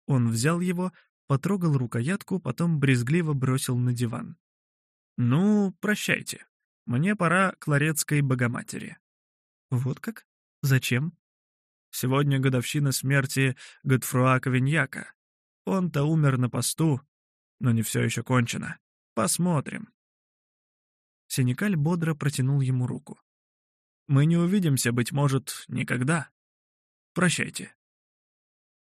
Он взял его, потрогал рукоятку, потом брезгливо бросил на диван. «Ну, прощайте. Мне пора к Ларецкой Богоматери». «Вот как? Зачем?» «Сегодня годовщина смерти Годфруа Кавиньяка, он-то умер на посту, но не все еще кончено. Посмотрим». Синекаль бодро протянул ему руку. «Мы не увидимся, быть может, никогда. Прощайте».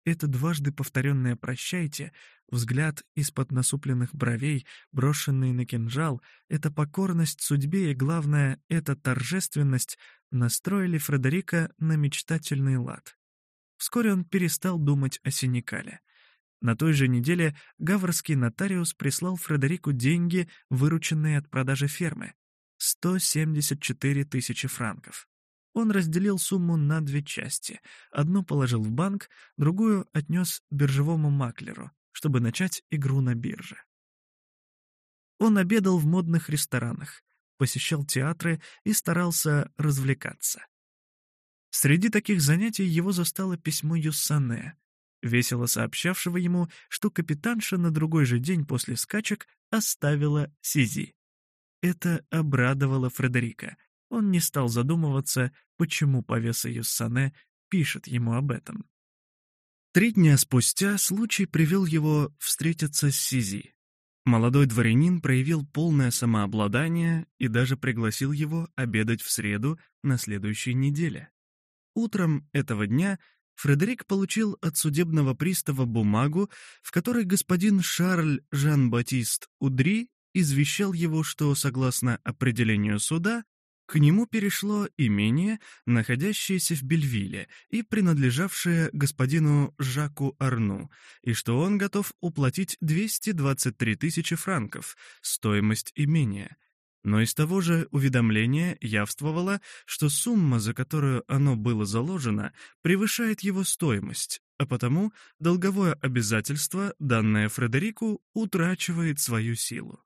Это дважды повторенное «прощайте», взгляд из-под насупленных бровей, брошенный на кинжал, эта покорность судьбе и, главное, эта торжественность настроили Фредерика на мечтательный лад. Вскоре он перестал думать о Синекале — на той же неделе гаврский нотариус прислал Фредерику деньги, вырученные от продажи фермы — 174 тысячи франков. Он разделил сумму на две части. Одну положил в банк, другую отнес биржевому маклеру, чтобы начать игру на бирже. Он обедал в модных ресторанах, посещал театры и старался развлекаться. Среди таких занятий его застало письмо Юссане, Весело сообщавшего ему, что капитанша на другой же день после скачек оставила Сизи. Это обрадовало Фредерика. Он не стал задумываться, почему повеса Юссане пишет ему об этом. Три дня спустя случай привел его встретиться с Сизи. Молодой дворянин проявил полное самообладание и даже пригласил его обедать в среду на следующей неделе. Утром этого дня Фредерик получил от судебного пристава бумагу, в которой господин Шарль Жан-Батист Удри извещал его, что, согласно определению суда, к нему перешло имение, находящееся в Бельвиле и принадлежавшее господину Жаку Арну, и что он готов уплатить 223 тысячи франков, стоимость имения, но из того же уведомления явствовало, что сумма, за которую оно было заложено, превышает его стоимость, а потому долговое обязательство, данное Фредерику, утрачивает свою силу.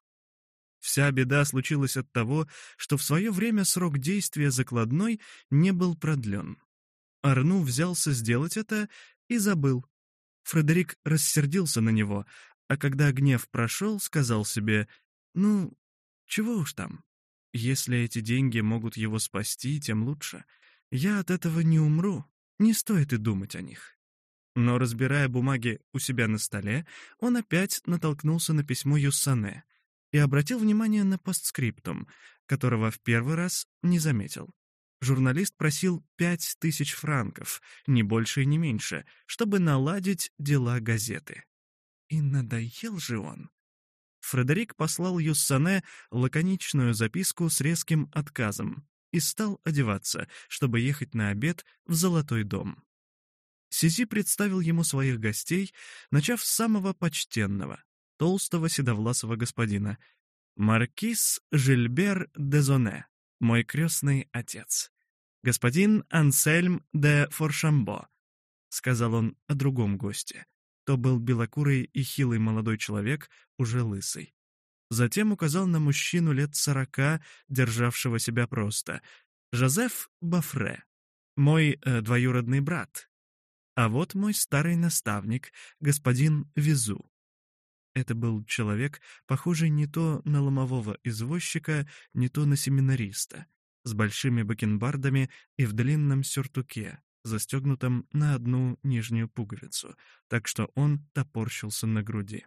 Вся беда случилась от того, что в свое время срок действия закладной не был продлен. Арну взялся сделать это и забыл. Фредерик рассердился на него, а когда гнев прошел, сказал себе «Ну, чего уж там. Если эти деньги могут его спасти, тем лучше. Я от этого не умру. Не стоит и думать о них. Но, разбирая бумаги у себя на столе, он опять натолкнулся на письмо Юссане и обратил внимание на постскриптум, которого в первый раз не заметил. Журналист просил пять тысяч франков, не больше и не меньше, чтобы наладить дела газеты. И надоел же он. Фредерик послал Юссане лаконичную записку с резким отказом и стал одеваться, чтобы ехать на обед в Золотой дом. Сизи представил ему своих гостей, начав с самого почтенного, толстого седовласого господина, маркиз Жильбер де Зоне, мой крестный отец, господин Ансельм де Форшамбо, — сказал он о другом госте то был белокурый и хилый молодой человек, уже лысый. Затем указал на мужчину лет сорока, державшего себя просто. «Жозеф Бафре, мой э, двоюродный брат. А вот мой старый наставник, господин Визу». Это был человек, похожий не то на ломового извозчика, не то на семинариста, с большими бакенбардами и в длинном сюртуке, застегнутом на одну нижнюю пуговицу, так что он топорщился на груди.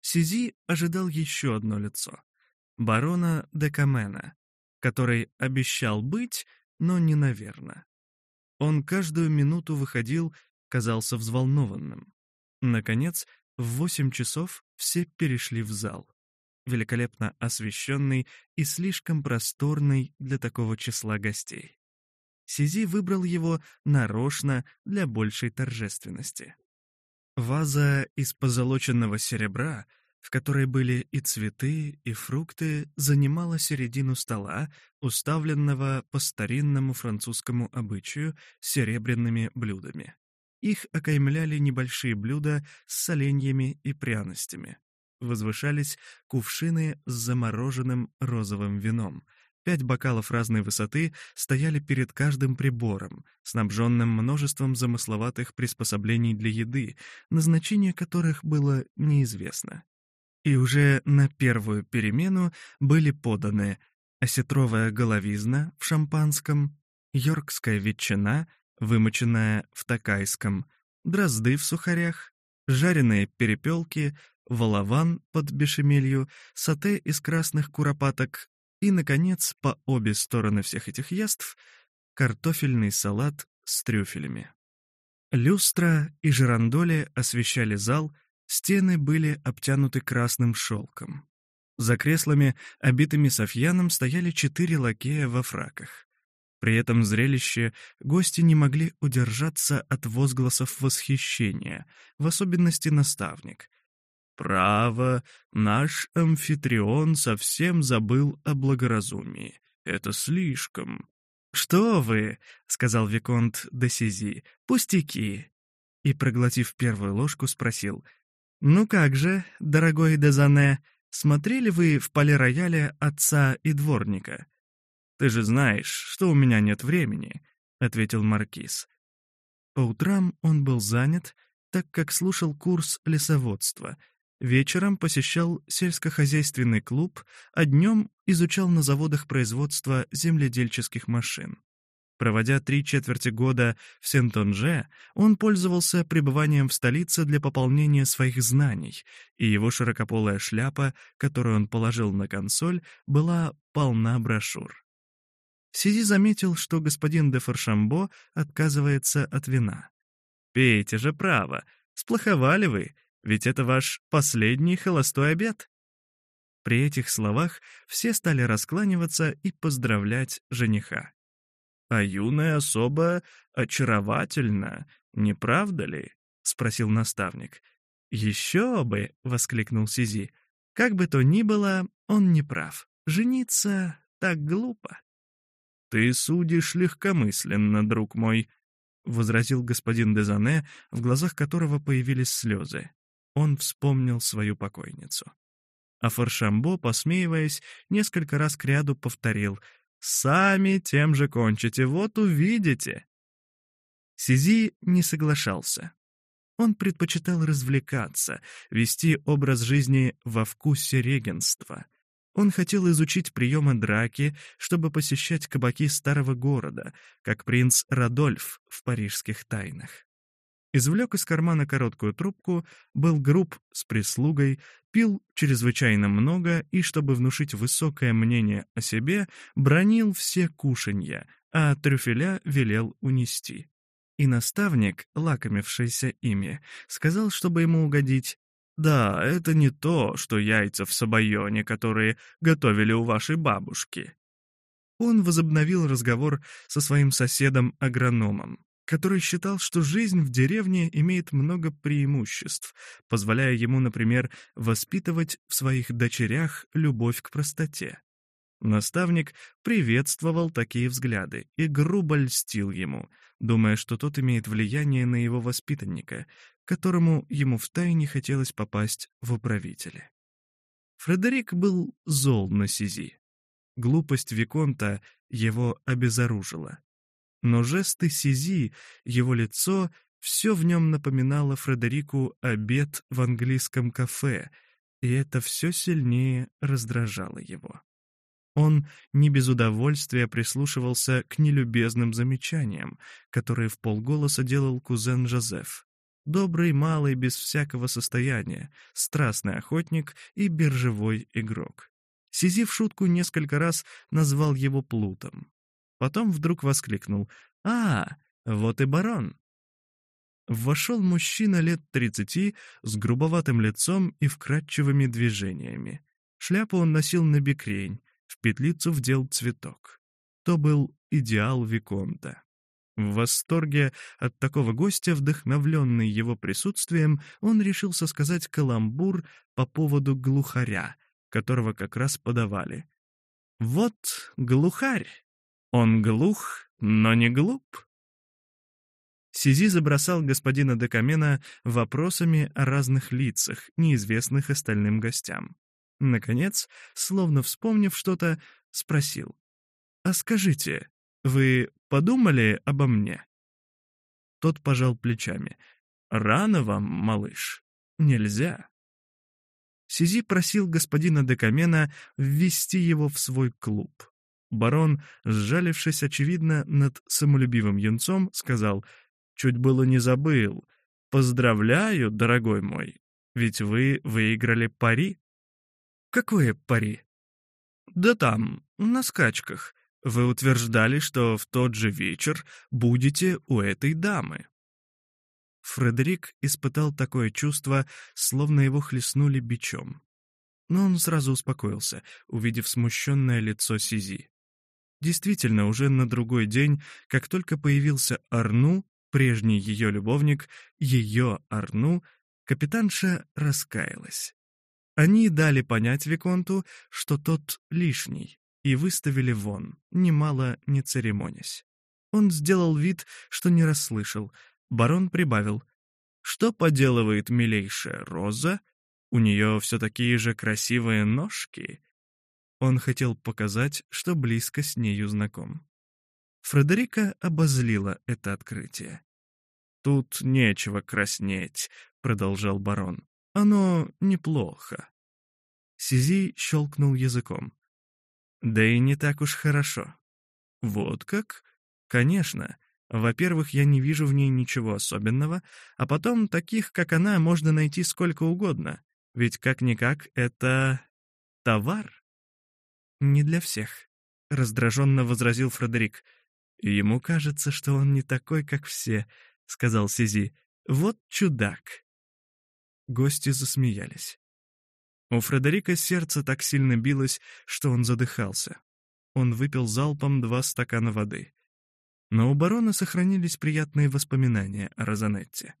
Сизи ожидал еще одно лицо — барона де Камена, который обещал быть, но не наверно. Он каждую минуту выходил, казался взволнованным. Наконец, в восемь часов все перешли в зал великолепно освещенный и слишком просторный для такого числа гостей. Сизи выбрал его нарочно для большей торжественности. Ваза из позолоченного серебра, в которой были и цветы, и фрукты, занимала середину стола, уставленного по старинному французскому обычаю серебряными блюдами. Их окаймляли небольшие блюда с соленьями и пряностями. Возвышались кувшины с замороженным розовым вином — Пять бокалов разной высоты стояли перед каждым прибором, снабженным множеством замысловатых приспособлений для еды, назначение которых было неизвестно. И уже на первую перемену были поданы осетровая головизна в шампанском, йоркская ветчина, вымоченная в такайском, дрозды в сухарях, жареные перепелки, волован под бешемелью, сате из красных куропаток и, наконец, по обе стороны всех этих яств — картофельный салат с трюфелями. Люстра и жирандоли освещали зал, стены были обтянуты красным шелком. За креслами, обитыми софьяном, стояли четыре лакея во фраках. При этом зрелище гости не могли удержаться от возгласов восхищения, в особенности наставник, Право, наш амфитрион совсем забыл о благоразумии. Это слишком. «Что вы!» — сказал Виконт де Сизи. «Пустяки!» И, проглотив первую ложку, спросил. «Ну как же, дорогой Дезане, смотрели вы в поле полирояле отца и дворника?» «Ты же знаешь, что у меня нет времени», — ответил Маркиз. По утрам он был занят, так как слушал курс лесоводства — Вечером посещал сельскохозяйственный клуб, а днем изучал на заводах производства земледельческих машин. Проводя три четверти года в Сентонже, он пользовался пребыванием в столице для пополнения своих знаний, и его широкополая шляпа, которую он положил на консоль, была полна брошюр. Сиди заметил, что господин де Фаршамбо отказывается от вина. «Пейте же право, сплоховали вы, ведь это ваш последний холостой обед». При этих словах все стали раскланиваться и поздравлять жениха. «А юная особа очаровательна, не правда ли?» — спросил наставник. «Еще бы!» — воскликнул Сизи. «Как бы то ни было, он не прав. Жениться так глупо». «Ты судишь легкомысленно, друг мой», — возразил господин Дезане, в глазах которого появились слезы он вспомнил свою покойницу. А Фаршамбо, посмеиваясь, несколько раз кряду повторил «Сами тем же кончите, вот увидите!» Сизи не соглашался. Он предпочитал развлекаться, вести образ жизни во вкусе регенства. Он хотел изучить приемы драки, чтобы посещать кабаки старого города, как принц Радольф в парижских тайнах извлек из кармана короткую трубку, был груб с прислугой, пил чрезвычайно много и, чтобы внушить высокое мнение о себе, бронил все кушанья, а трюфеля велел унести. И наставник, лакомившийся ими, сказал, чтобы ему угодить, «Да, это не то, что яйца в сабайоне, которые готовили у вашей бабушки». Он возобновил разговор со своим соседом-агрономом который считал, что жизнь в деревне имеет много преимуществ, позволяя ему, например, воспитывать в своих дочерях любовь к простоте. Наставник приветствовал такие взгляды и грубо льстил ему, думая, что тот имеет влияние на его воспитанника, которому ему втайне хотелось попасть в управители. Фредерик был зол на Сизи. Глупость Виконта его обезоружила но жесты Сизи, его лицо, все в нем напоминало Фредерику обед в английском кафе, и это все сильнее раздражало его. Он не без удовольствия прислушивался к нелюбезным замечаниям, которые в полголоса делал кузен Жозеф. Добрый малый без всякого состояния, страстный охотник и биржевой игрок. Сизи в шутку несколько раз назвал его Плутом. Потом вдруг воскликнул «А, вот и барон!» Вошел мужчина лет тридцати с грубоватым лицом и вкрадчивыми движениями. Шляпу он носил на бекрень, в петлицу вдел цветок. То был идеал Виконта. В восторге от такого гостя, вдохновленный его присутствием, он решился сказать каламбур по поводу глухаря, которого как раз подавали. «Вот глухарь!» Он глух, но не глуп. Сизи забросал господина Декамена вопросами о разных лицах, неизвестных остальным гостям. Наконец, словно вспомнив что-то, спросил. «А скажите, вы подумали обо мне?» Тот пожал плечами. «Рано вам, малыш. Нельзя». Сизи просил господина Декамена ввести его в свой клуб. Барон, сжалившись, очевидно, над самолюбивым юнцом, сказал «Чуть было не забыл. Поздравляю, дорогой мой, ведь вы выиграли пари». «Какое пари?» «Да там, на скачках. Вы утверждали, что в тот же вечер будете у этой дамы». Фредерик испытал такое чувство, словно его хлестнули бичом. Но он сразу успокоился, увидев смущенное лицо Сизи. Действительно, уже на другой день, как только появился Арну, прежний ее любовник, ее Арну, капитанша раскаялась. Они дали понять Виконту, что тот лишний, и выставили вон, немало не церемонясь. Он сделал вид, что не расслышал. Барон прибавил. «Что поделывает милейшая Роза? У нее все такие же красивые ножки. Он хотел показать, что близко с нею знаком. Фредерика обозлила это открытие. «Тут нечего краснеть», — продолжал барон. «Оно неплохо». Сизи щелкнул языком. «Да и не так уж хорошо». «Вот как?» «Конечно. Во-первых, я не вижу в ней ничего особенного, а потом таких, как она, можно найти сколько угодно, ведь как-никак это... товар» не для всех», — раздраженно возразил Фредерик. «Ему кажется, что он не такой, как все», — сказал Сизи. «Вот чудак». Гости засмеялись. У Фредерика сердце так сильно билось, что он задыхался. Он выпил залпом два стакана воды. Но у барона сохранились приятные воспоминания о Розанетте.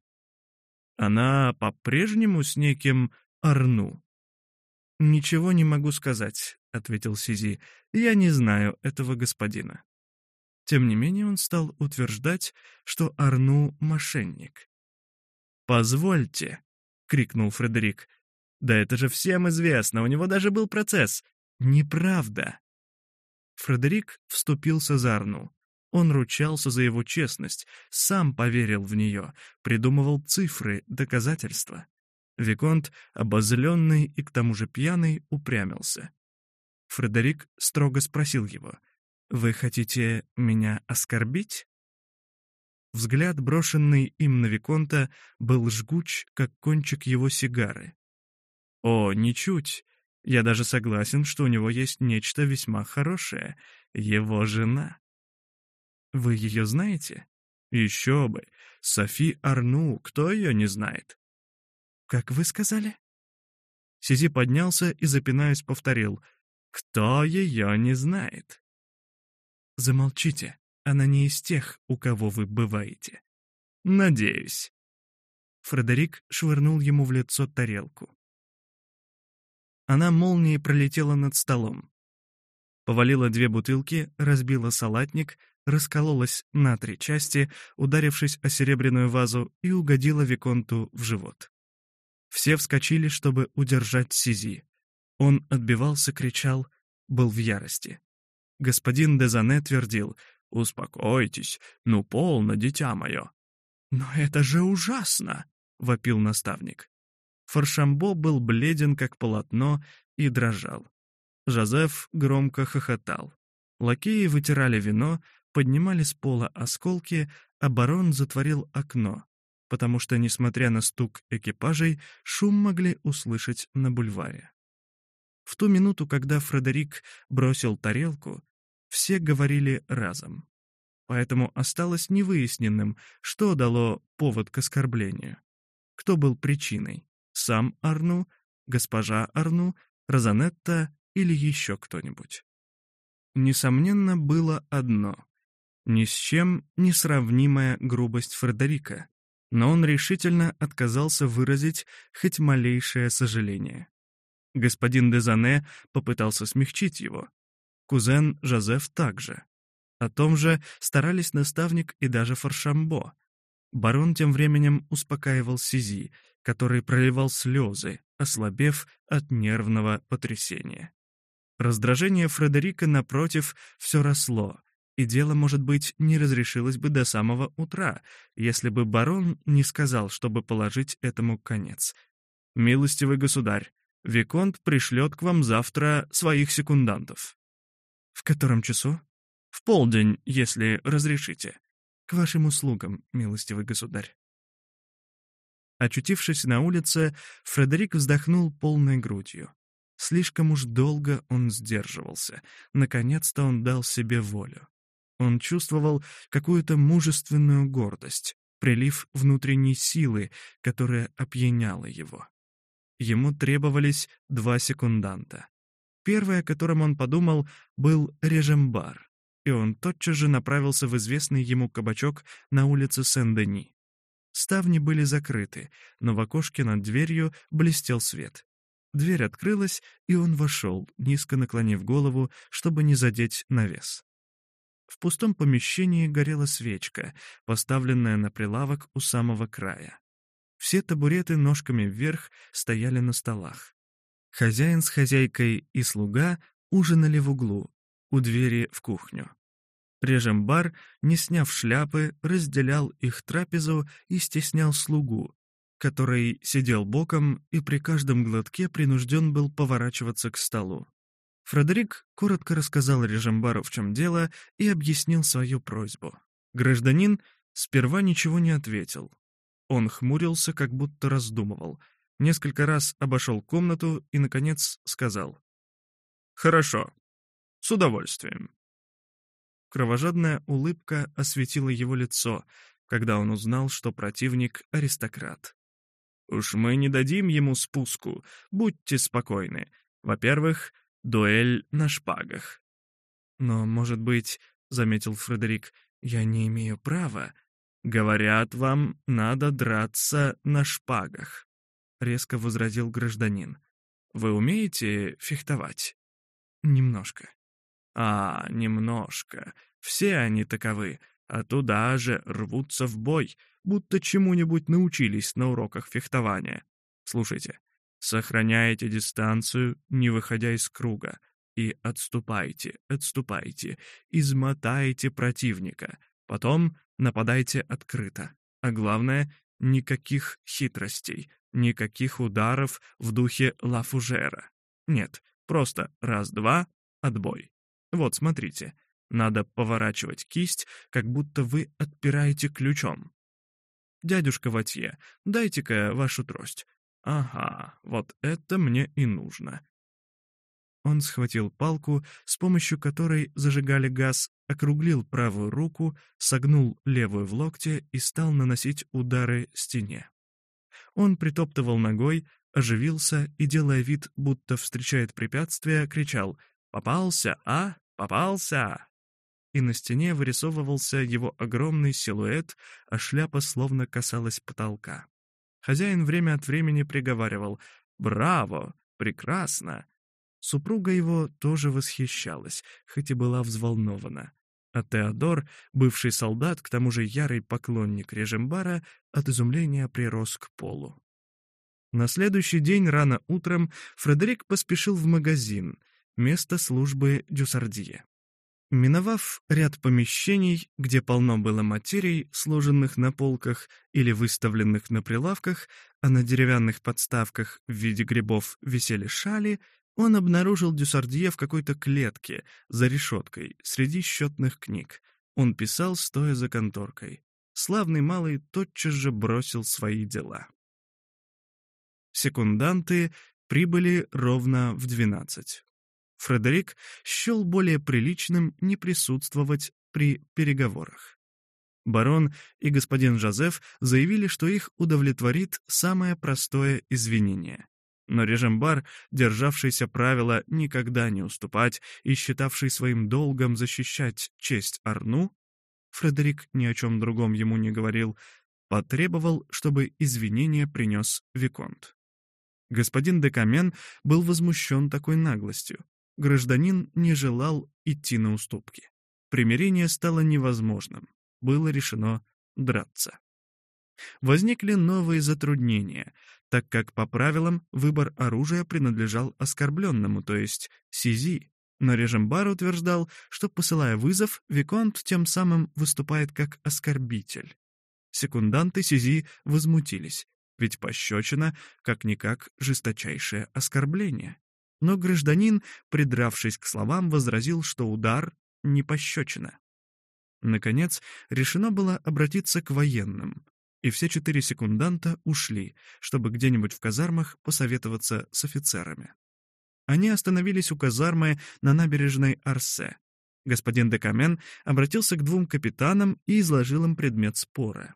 Она по-прежнему с неким Арну. «Ничего не могу сказать. — ответил Сизи, — «я не знаю этого господина». Тем не менее он стал утверждать, что Арну — мошенник. «Позвольте!» — крикнул Фредерик. «Да это же всем известно, у него даже был процесс! Неправда!» Фредерик вступился за Арну. Он ручался за его честность, сам поверил в нее, придумывал цифры, доказательства. Виконт, обозленный и к тому же пьяный, упрямился. Фредерик строго спросил его, «Вы хотите меня оскорбить?» Взгляд, брошенный им на Виконта, был жгуч, как кончик его сигары. «О, ничуть! Я даже согласен, что у него есть нечто весьма хорошее. Его жена!» «Вы ее знаете?» «Еще бы! Софи Арну, кто ее не знает?» «Как вы сказали?» Сизи поднялся и, запинаясь, повторил — кто ее не знает? Замолчите, она не из тех, у кого вы бываете. Надеюсь. Фредерик швырнул ему в лицо тарелку. Она молнией пролетела над столом. Повалила две бутылки, разбила салатник, раскололась на три части, ударившись о серебряную вазу и угодила Виконту в живот. Все вскочили, чтобы удержать Сизи. Он отбивался, кричал, был в ярости. Господин Дезане твердил «Успокойтесь, ну полно, дитя мое». «Но это же ужасно!» — вопил наставник. Фаршамбо был бледен, как полотно, и дрожал. Жозеф громко хохотал. Лакеи вытирали вино, поднимали с пола осколки, а барон затворил окно, потому что, несмотря на стук экипажей, шум могли услышать на бульваре. В ту минуту, когда Фредерик бросил тарелку, все говорили разом. Поэтому осталось невыясненным, что дало повод к оскорблению. Кто был причиной? Сам Арну, госпожа Арну, Розанетта или еще кто-нибудь? Несомненно, было одно. Ни с чем несравнимая грубость Фредерика, но он решительно отказался выразить хоть малейшее сожаление. Господин Дезане попытался смягчить его. Кузен Жозеф также. О том же старались наставник и даже Фаршамбо. Барон тем временем успокаивал Сизи, который проливал слезы, ослабев от нервного потрясения. Раздражение Фредерика, напротив, все росло, и дело, может быть, не разрешилось бы до самого утра, если бы барон не сказал, чтобы положить этому конец. «Милостивый государь, Виконт пришлет к вам завтра своих секундантов». «В котором часу?» «В полдень, если разрешите». «К вашим услугам, милостивый государь». Очутившись на улице, Фредерик вздохнул полной грудью. Слишком уж долго он сдерживался. Наконец-то он дал себе волю. Он чувствовал какую-то мужественную гордость, прилив внутренней силы, которая опьяняла его. Ему требовались два секунданта. Первый, о котором он подумал, был Режембар, и он тотчас же направился в известный ему кабачок на улице Сен-Дени. Ставни были закрыты, но в окошке над дверью блестел свет. Дверь открылась, и он вошел, низко наклонив голову, чтобы не задеть навес. В пустом помещении горела свечка, поставленная на прилавок у самого края. Все табуреты ножками вверх стояли на столах. Хозяин с хозяйкой и слуга ужинали в углу, у двери в кухню. Режембар, не сняв шляпы, разделял их трапезу и стеснял слугу, который сидел боком и при каждом глотке принужден был поворачиваться к столу. Фредерик коротко рассказал Режембару, в чем дело, и объяснил свою просьбу. Гражданин сперва ничего не ответил, он хмурился, как будто раздумывал. Несколько раз обошел комнату и, наконец, сказал. «Хорошо. С удовольствием». Кровожадная улыбка осветила его лицо, когда он узнал, что противник — аристократ. «Уж мы не дадим ему спуску, будьте спокойны. Во-первых, дуэль на шпагах». «Но, может быть, — заметил Фредерик, — я не имею права». «Говорят, вам надо драться на шпагах», — резко возразил гражданин. «Вы умеете фехтовать?» «Немножко». «А, немножко. Все они таковы, а туда же рвутся в бой, будто чему-нибудь научились на уроках фехтования. Слушайте, сохраняйте дистанцию, не выходя из круга, и отступайте, отступайте, измотайте противника». Потом Нападайте открыто. А главное, никаких хитростей, никаких ударов в духе Лафужера. Нет, просто раз-два, отбой. Вот, смотрите, надо поворачивать кисть, как будто вы отпираете ключом. «Дядюшка Ватье, дайте-ка вашу трость». «Ага, вот это мне и нужно. Он схватил палку, с помощью которой зажигали газ, округлил правую руку, согнул левую в локте и стал наносить удары стене. Он притоптывал ногой, оживился и, делая вид, будто встречает препятствие, кричал «Попался, а? Попался!» И на стене вырисовывался его огромный силуэт, а шляпа словно касалась потолка. Хозяин время от времени приговаривал «Браво! Прекрасно! Супруга его тоже восхищалась, хоть и была взволнована. А Теодор, бывший солдат, к тому же ярый поклонник Режимбара, от изумления прирос к полу. На следующий день рано утром Фредерик поспешил в магазин, место службы Дюсардье. Миновав ряд помещений, где полно было материй, сложенных на полках или выставленных на прилавках, а на деревянных подставках в виде грибов висели шали, он обнаружил Дюсардье в какой-то клетке за решеткой среди счетных книг. Он писал, стоя за конторкой. Славный малый тотчас же бросил свои дела. Секунданты прибыли ровно в двенадцать. Фредерик счел более приличным не присутствовать при переговорах. Барон и господин Жозеф заявили, что их удовлетворит самое простое извинение. Но Режимбар, державшийся правила никогда не уступать и считавший своим долгом защищать честь Арну, Фредерик ни о чем другом ему не говорил, потребовал, чтобы извинения принес Виконт. Господин Декамен был возмущен такой наглостью. Гражданин не желал идти на уступки. Примирение стало невозможным. Было решено драться. Возникли новые затруднения — так как по правилам выбор оружия принадлежал оскорбленному, то есть Сизи. Но Режимбар утверждал, что, посылая вызов, Виконт тем самым выступает как оскорбитель. Секунданты Сизи возмутились, ведь пощечина, как-никак, жесточайшее оскорбление. Но гражданин, придравшись к словам, возразил, что удар не пощечина. Наконец, решено было обратиться к военным и все четыре секунданта ушли, чтобы где-нибудь в казармах посоветоваться с офицерами. Они остановились у казармы на набережной Арсе. Господин Декамен обратился к двум капитанам и изложил им предмет спора.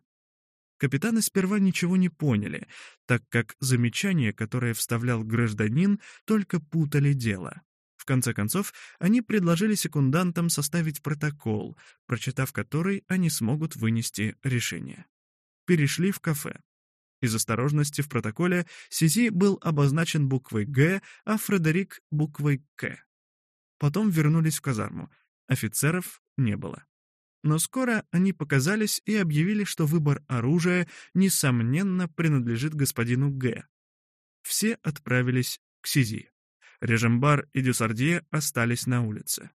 Капитаны сперва ничего не поняли, так как замечания, которые вставлял гражданин, только путали дело. В конце концов, они предложили секундантам составить протокол, прочитав который они смогут вынести решение перешли в кафе. Из осторожности в протоколе Сизи был обозначен буквой «Г», а Фредерик — буквой «К». Потом вернулись в казарму. Офицеров не было. Но скоро они показались и объявили, что выбор оружия, несомненно, принадлежит господину Г. Все отправились к Сизи. Режимбар и Дюсардье остались на улице.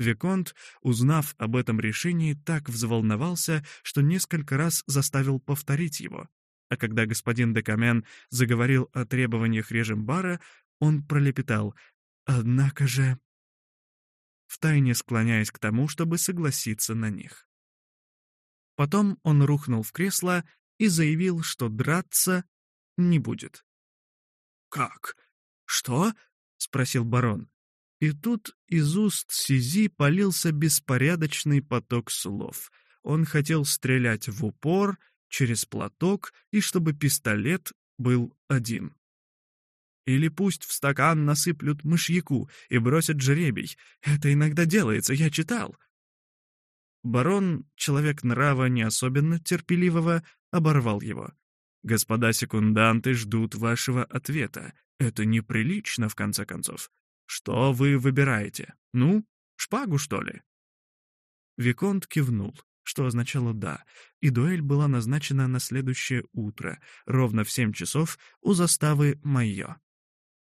Виконт, узнав об этом решении, так взволновался, что несколько раз заставил повторить его. А когда господин Декамян заговорил о требованиях режимбара, он пролепетал «Однако же...» втайне склоняясь к тому, чтобы согласиться на них. Потом он рухнул в кресло и заявил, что драться не будет. «Как? Что?» — спросил барон. И тут из уст Сизи полился беспорядочный поток слов. Он хотел стрелять в упор, через платок, и чтобы пистолет был один. Или пусть в стакан насыплют мышьяку и бросят жребий. Это иногда делается, я читал. Барон, человек нрава не особенно терпеливого, оборвал его. «Господа секунданты ждут вашего ответа. Это неприлично, в конце концов. «Что вы выбираете? Ну, шпагу, что ли?» Виконт кивнул, что означало «да», и дуэль была назначена на следующее утро, ровно в семь часов у заставы «Майо».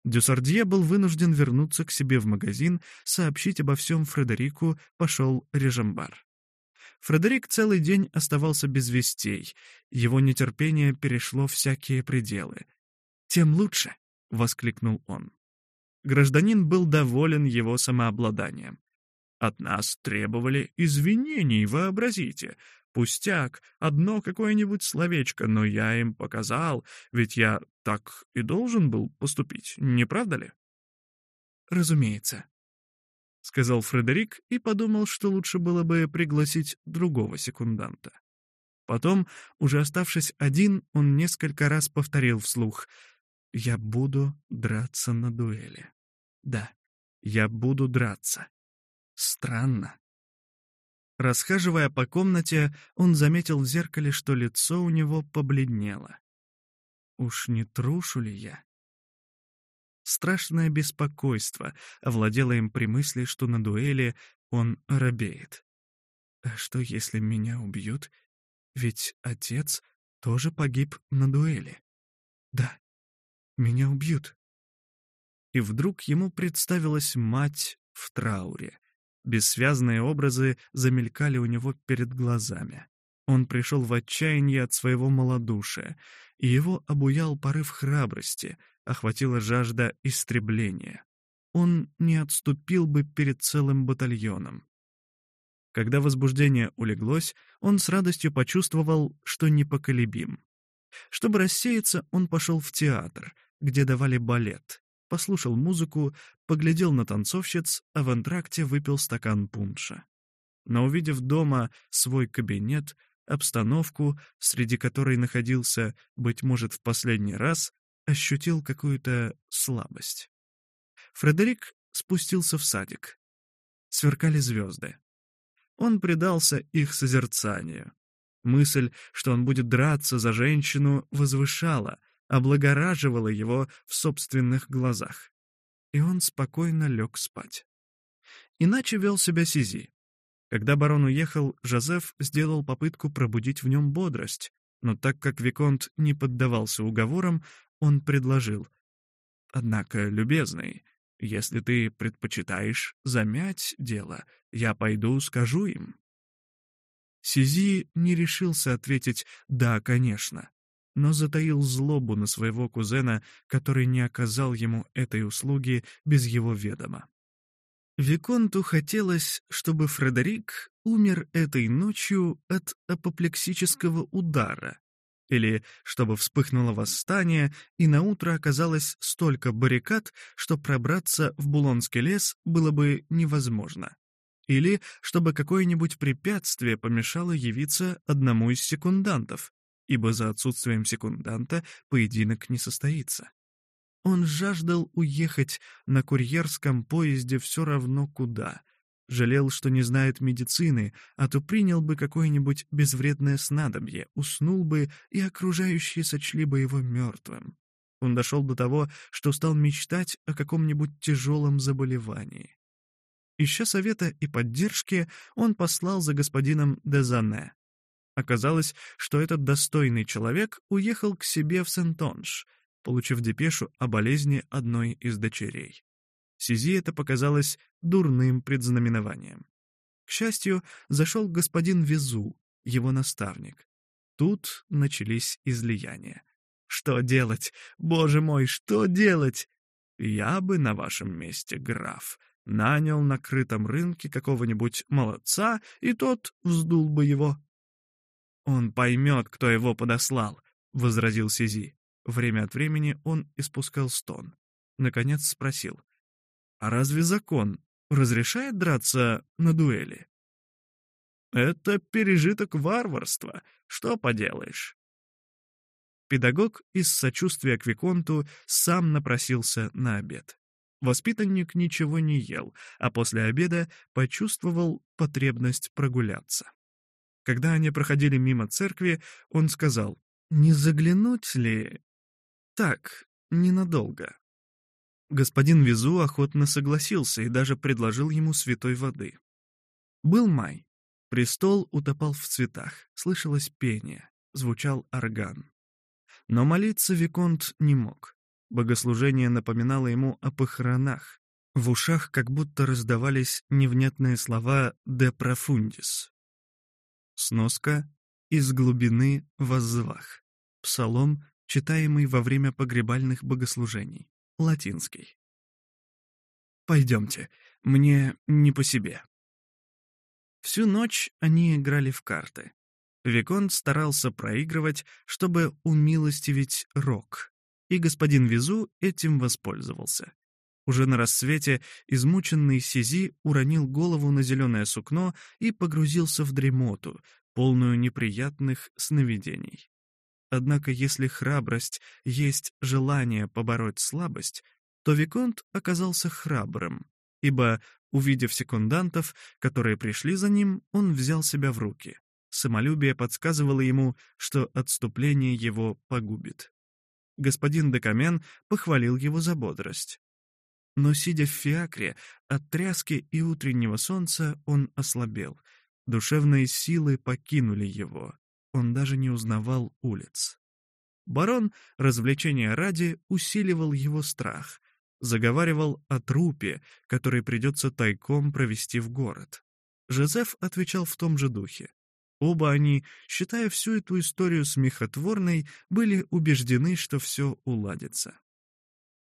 Дюсардье был вынужден вернуться к себе в магазин, сообщить обо всем Фредерику пошел Режамбар. Фредерик целый день оставался без вестей, его нетерпение перешло всякие пределы. «Тем лучше!» — воскликнул он гражданин был доволен его самообладанием. От нас требовали извинений, вообразите. Пустяк, одно какое-нибудь словечко, но я им показал, ведь я так и должен был поступить, не правда ли? Разумеется, — сказал Фредерик и подумал, что лучше было бы пригласить другого секунданта. Потом, уже оставшись один, он несколько раз повторил вслух «Я буду драться на дуэли». Да, я буду драться. Странно. Расхаживая по комнате, он заметил в зеркале, что лицо у него побледнело. Уж не трушу ли я? Страшное беспокойство овладело им при мысли, что на дуэли он робеет. А что, если меня убьют? Ведь отец тоже погиб на дуэли. Да, меня убьют и вдруг ему представилась мать в трауре. Бессвязные образы замелькали у него перед глазами. Он пришел в отчаяние от своего малодушия, и его обуял порыв храбрости, охватила жажда истребления. Он не отступил бы перед целым батальоном. Когда возбуждение улеглось, он с радостью почувствовал, что непоколебим. Чтобы рассеяться, он пошел в театр, где давали балет послушал музыку, поглядел на танцовщиц, а в антракте выпил стакан пунша. Но увидев дома свой кабинет, обстановку, среди которой находился, быть может, в последний раз, ощутил какую-то слабость. Фредерик спустился в садик. Сверкали звезды. Он предался их созерцанию. Мысль, что он будет драться за женщину, возвышала, облагораживало его в собственных глазах. И он спокойно лег спать. Иначе вел себя Сизи. Когда барон уехал, Жозеф сделал попытку пробудить в нем бодрость, но так как Виконт не поддавался уговорам, он предложил. «Однако, любезный, если ты предпочитаешь замять дело, я пойду скажу им». Сизи не решился ответить «да, конечно», но затаил злобу на своего кузена, который не оказал ему этой услуги без его ведома. Виконту хотелось, чтобы Фредерик умер этой ночью от апоплексического удара, или чтобы вспыхнуло восстание, и на утро оказалось столько баррикад, что пробраться в Булонский лес было бы невозможно. Или чтобы какое-нибудь препятствие помешало явиться одному из секундантов, ибо за отсутствием секунданта поединок не состоится. Он жаждал уехать на курьерском поезде все равно куда. Жалел, что не знает медицины, а то принял бы какое-нибудь безвредное снадобье, уснул бы, и окружающие сочли бы его мертвым. Он дошел до того, что стал мечтать о каком-нибудь тяжелом заболевании. Ища совета и поддержки, он послал за господином Дезане, Оказалось, что этот достойный человек уехал к себе в Сентонж, получив депешу о болезни одной из дочерей. Сизи это показалось дурным предзнаменованием. К счастью, зашел господин Визу, его наставник. Тут начались излияния. «Что делать? Боже мой, что делать?» «Я бы на вашем месте, граф», нанял на крытом рынке какого-нибудь молодца, и тот вздул бы его, он поймет, кто его подослал», — возразил Сизи. Время от времени он испускал стон. Наконец спросил. «А разве закон разрешает драться на дуэли?» «Это пережиток варварства. Что поделаешь?» Педагог из сочувствия к Виконту сам напросился на обед. Воспитанник ничего не ел, а после обеда почувствовал потребность прогуляться. Когда они проходили мимо церкви, он сказал, «Не заглянуть ли?» «Так, ненадолго». Господин Визу охотно согласился и даже предложил ему святой воды. Был май. Престол утопал в цветах, слышалось пение, звучал орган. Но молиться Виконт не мог. Богослужение напоминало ему о похоронах. В ушах как будто раздавались невнятные слова «де профундис» Сноска «Из глубины воззвах Псалом, читаемый во время погребальных богослужений. Латинский. «Пойдемте, мне не по себе». Всю ночь они играли в карты. Виконт старался проигрывать, чтобы умилостивить Рок, и господин Визу этим воспользовался. Уже на рассвете измученный Сизи уронил голову на зеленое сукно и погрузился в дремоту, полную неприятных сновидений. Однако если храбрость есть желание побороть слабость, то Виконт оказался храбрым, ибо, увидев секундантов, которые пришли за ним, он взял себя в руки. Самолюбие подсказывало ему, что отступление его погубит. Господин Декамен похвалил его за бодрость но, сидя в фиакре, от тряски и утреннего солнца он ослабел. Душевные силы покинули его. Он даже не узнавал улиц. Барон, развлечения ради, усиливал его страх. Заговаривал о трупе, который придется тайком провести в город. Жозеф отвечал в том же духе. Оба они, считая всю эту историю смехотворной, были убеждены, что все уладится.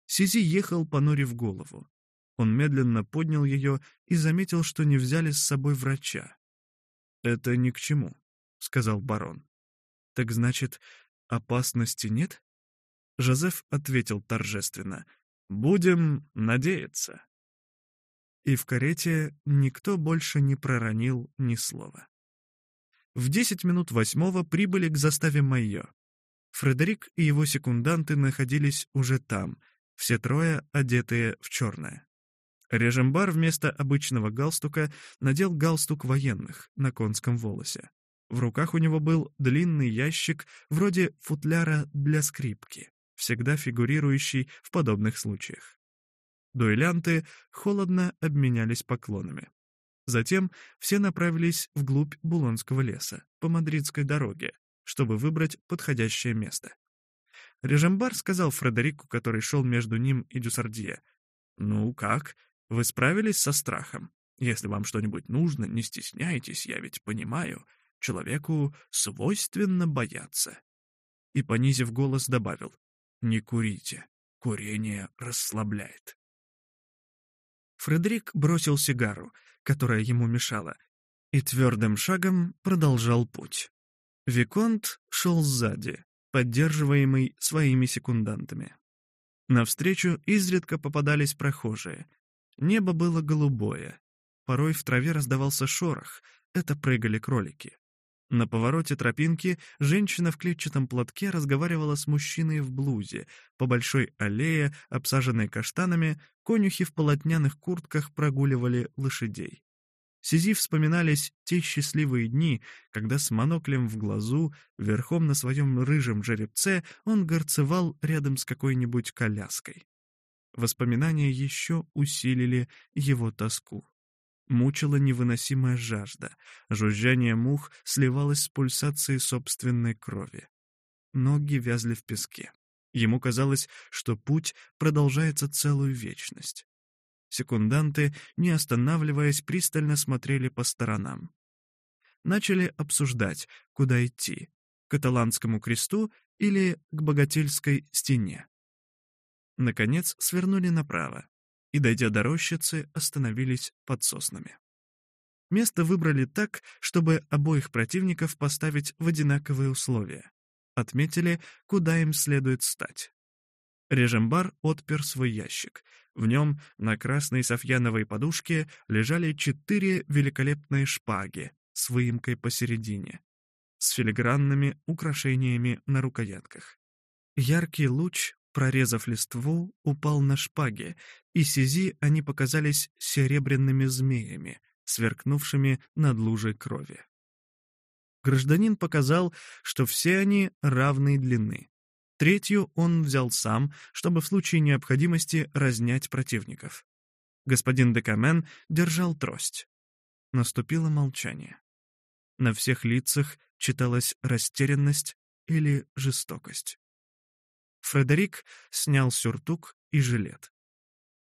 Сизи ехал, понурив голову. Он медленно поднял ее и заметил, что не взяли с собой врача. «Это ни к чему», — сказал барон. «Так значит, опасности нет?» Жозеф ответил торжественно. «Будем надеяться». И в карете никто больше не проронил ни слова. В 10 минут восьмого прибыли к заставе Майо. Фредерик и его секунданты находились уже там — все трое одетые в черное. Режимбар вместо обычного галстука надел галстук военных на конском волосе. В руках у него был длинный ящик вроде футляра для скрипки, всегда фигурирующий в подобных случаях. Дуэлянты холодно обменялись поклонами. Затем все направились вглубь Булонского леса, по Мадридской дороге, чтобы выбрать подходящее место. Режимбар сказал Фредерику, который шел между ним и Дюсардье. «Ну как? Вы справились со страхом? Если вам что-нибудь нужно, не стесняйтесь, я ведь понимаю. Человеку свойственно бояться». И, понизив голос, добавил. «Не курите. Курение расслабляет». Фредерик бросил сигару, которая ему мешала, и твердым шагом продолжал путь. Виконт шел сзади, поддерживаемый своими секундантами. Навстречу изредка попадались прохожие. Небо было голубое. Порой в траве раздавался шорох, это прыгали кролики. На повороте тропинки женщина в клетчатом платке разговаривала с мужчиной в блузе, по большой аллее, обсаженной каштанами, конюхи в полотняных куртках прогуливали лошадей. Сизи вспоминались те счастливые дни, когда с моноклем в глазу, верхом на своем рыжем жеребце, он горцевал рядом с какой-нибудь коляской. Воспоминания еще усилили его тоску. Мучила невыносимая жажда, жужжание мух сливалось с пульсацией собственной крови. Ноги вязли в песке. Ему казалось, что путь продолжается целую вечность. Секунданты, не останавливаясь, пристально смотрели по сторонам. Начали обсуждать, куда идти — к каталанскому кресту или к богательской стене. Наконец свернули направо и, дойдя до рощицы, остановились под соснами. Место выбрали так, чтобы обоих противников поставить в одинаковые условия. Отметили, куда им следует стать. Режембар отпер свой ящик. В нем на красной софьяновой подушке лежали четыре великолепные шпаги с выемкой посередине, с филигранными украшениями на рукоятках. Яркий луч, прорезав листву, упал на шпаги, и сизи они показались серебряными змеями, сверкнувшими над лужей крови. Гражданин показал, что все они равной длины, Третью он взял сам, чтобы в случае необходимости разнять противников. Господин Декамен держал трость. Наступило молчание. На всех лицах читалась растерянность или жестокость. Фредерик снял сюртук и жилет.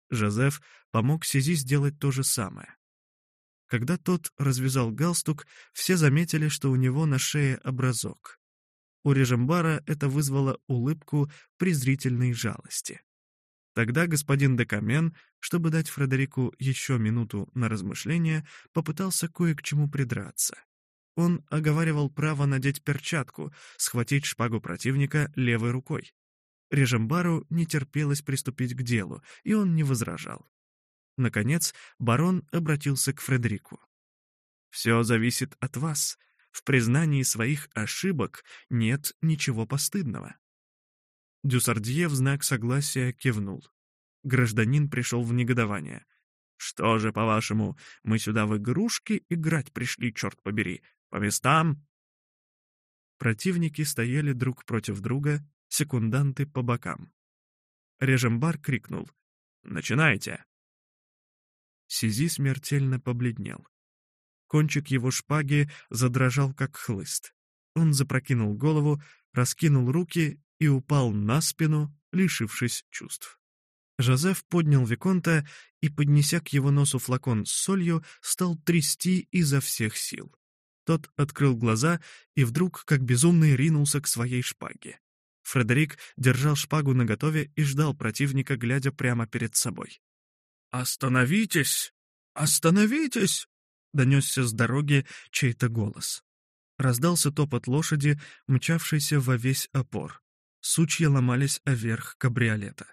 Жозеф помог Сизи сделать то же самое. Когда тот развязал галстук, все заметили, что у него на шее образок. У Режембара это вызвало улыбку презрительной жалости. Тогда господин Декамен, чтобы дать Фредерику еще минуту на размышление, попытался кое к чему придраться. Он оговаривал право надеть перчатку, схватить шпагу противника левой рукой. Режембару не терпелось приступить к делу, и он не возражал. Наконец, барон обратился к Фредерику. «Все зависит от вас, в признании своих ошибок нет ничего постыдного. Дюсардье в знак согласия кивнул. Гражданин пришел в негодование. «Что же, по-вашему, мы сюда в игрушки играть пришли, черт побери? По местам?» Противники стояли друг против друга, секунданты по бокам. Режембар крикнул «Начинайте!» Сизи смертельно побледнел. Кончик его шпаги задрожал, как хлыст. Он запрокинул голову, раскинул руки и упал на спину, лишившись чувств. Жозеф поднял Виконта и, поднеся к его носу флакон с солью, стал трясти изо всех сил. Тот открыл глаза и вдруг, как безумный, ринулся к своей шпаге. Фредерик держал шпагу наготове и ждал противника, глядя прямо перед собой. «Остановитесь! Остановитесь!» донесся с дороги чей-то голос. Раздался топот лошади, мчавшейся во весь опор. Сучья ломались о верх кабриолета.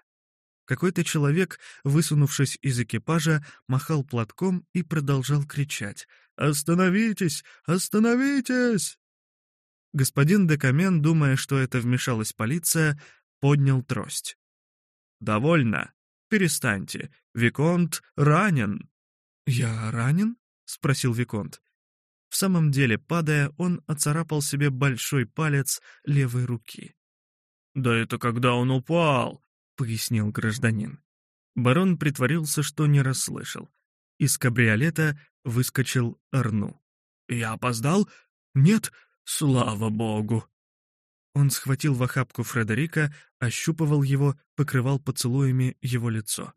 Какой-то человек, высунувшись из экипажа, махал платком и продолжал кричать «Остановитесь! Остановитесь!» Господин Декамен, думая, что это вмешалась полиция, поднял трость. «Довольно! Перестаньте! Виконт ранен!» «Я ранен?» — спросил Виконт. В самом деле, падая, он оцарапал себе большой палец левой руки. «Да это когда он упал!» — пояснил гражданин. Барон притворился, что не расслышал. Из кабриолета выскочил Арну. «Я опоздал? Нет? Слава богу!» Он схватил в охапку Фредерика, ощупывал его, покрывал поцелуями его лицо.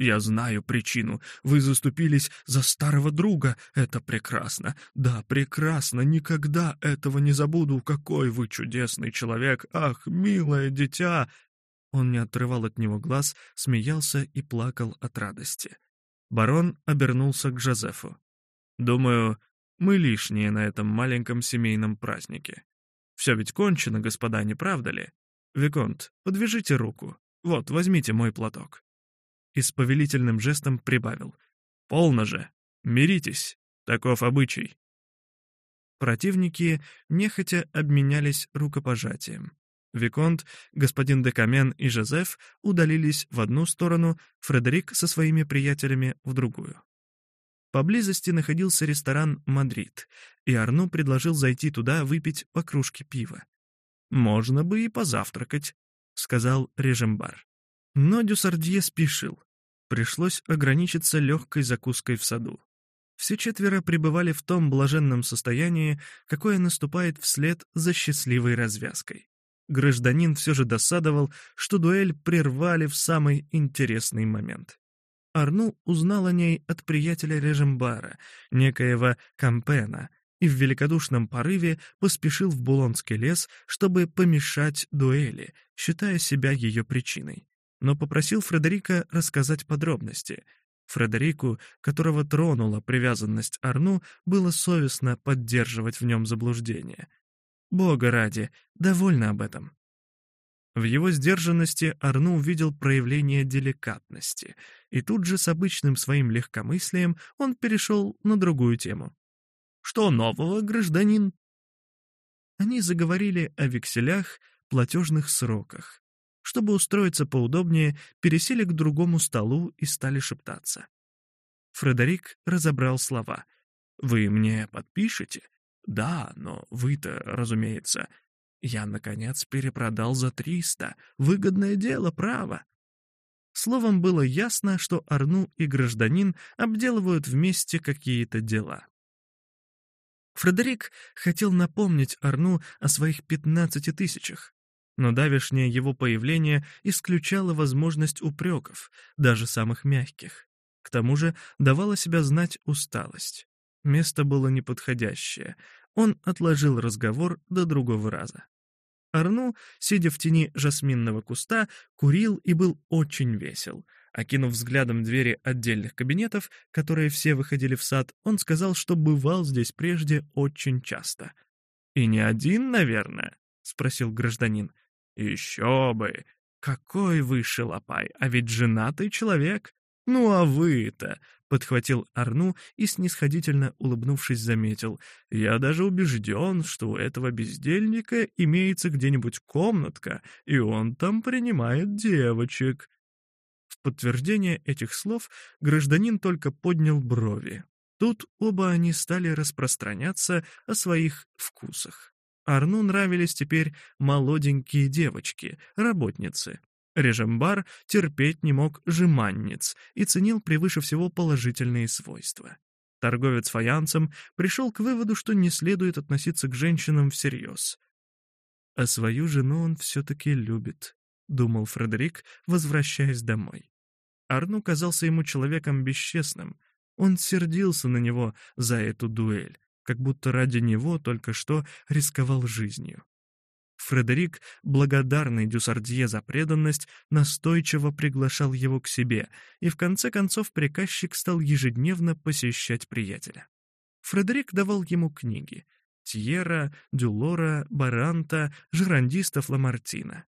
Я знаю причину. Вы заступились за старого друга. Это прекрасно. Да, прекрасно. Никогда этого не забуду. Какой вы чудесный человек. Ах, милое дитя!» Он не отрывал от него глаз, смеялся и плакал от радости. Барон обернулся к Жозефу. «Думаю, мы лишние на этом маленьком семейном празднике. Все ведь кончено, господа, не правда ли? Виконт, подвяжите руку. Вот, возьмите мой платок» и с повелительным жестом прибавил. «Полно же! Миритесь! Таков обычай!» Противники нехотя обменялись рукопожатием. Виконт, господин де Камен и Жозеф удалились в одну сторону, Фредерик со своими приятелями в другую. Поблизости находился ресторан «Мадрид», и Арну предложил зайти туда выпить по кружке пива. «Можно бы и позавтракать», — сказал Режимбар. Но Дюсардье спешил. Пришлось ограничиться легкой закуской в саду. Все четверо пребывали в том блаженном состоянии, какое наступает вслед за счастливой развязкой. Гражданин все же досадовал, что дуэль прервали в самый интересный момент. Арну узнал о ней от приятеля Режембара, некоего Кампена, и в великодушном порыве поспешил в Булонский лес, чтобы помешать дуэли, считая себя ее причиной но попросил Фредерика рассказать подробности. Фредерику, которого тронула привязанность Арну, было совестно поддерживать в нем заблуждение. «Бога ради, довольна об этом». В его сдержанности Арну увидел проявление деликатности, и тут же с обычным своим легкомыслием он перешел на другую тему. «Что нового, гражданин?» Они заговорили о векселях, платежных сроках, чтобы устроиться поудобнее, пересели к другому столу и стали шептаться. Фредерик разобрал слова. «Вы мне подпишете?» «Да, но вы-то, разумеется. Я, наконец, перепродал за триста. Выгодное дело, право». Словом, было ясно, что Арну и гражданин обделывают вместе какие-то дела. Фредерик хотел напомнить Арну о своих 15 тысячах, но давешнее его появление исключало возможность упреков, даже самых мягких. К тому же давала себя знать усталость. Место было неподходящее. Он отложил разговор до другого раза. Арну, сидя в тени жасминного куста, курил и был очень весел. Окинув взглядом двери отдельных кабинетов, которые все выходили в сад, он сказал, что бывал здесь прежде очень часто. «И не один, наверное?» — спросил гражданин. Еще бы! Какой вы шалопай! А ведь женатый человек! Ну а вы-то!» Подхватил Арну и, снисходительно улыбнувшись, заметил. «Я даже убежден, что у этого бездельника имеется где-нибудь комнатка, и он там принимает девочек». В подтверждение этих слов гражданин только поднял брови. Тут оба они стали распространяться о своих вкусах. Арну нравились теперь молоденькие девочки, работницы. Режембар терпеть не мог жеманниц и ценил превыше всего положительные свойства. Торговец фаянцем пришел к выводу, что не следует относиться к женщинам всерьез. «А свою жену он все-таки любит», — думал Фредерик, возвращаясь домой. Арну казался ему человеком бесчестным. Он сердился на него за эту дуэль как будто ради него только что рисковал жизнью. Фредерик, благодарный Дюсардье за преданность, настойчиво приглашал его к себе, и в конце концов приказчик стал ежедневно посещать приятеля. Фредерик давал ему книги — Тьера, Дюлора, Баранта, Жирандиста Фламартина.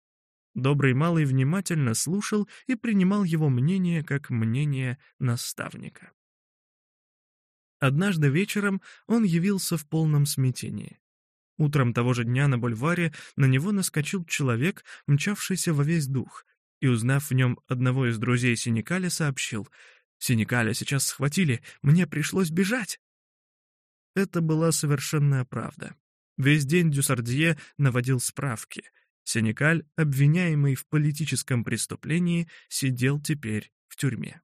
Добрый малый внимательно слушал и принимал его мнение как мнение наставника. Однажды вечером он явился в полном смятении. Утром того же дня на бульваре на него наскочил человек, мчавшийся во весь дух, и, узнав в нем одного из друзей Синикаля, сообщил «Синикаля сейчас схватили, мне пришлось бежать!» Это была совершенная правда. Весь день Дюсардье наводил справки. Синикаль, обвиняемый в политическом преступлении, сидел теперь в тюрьме.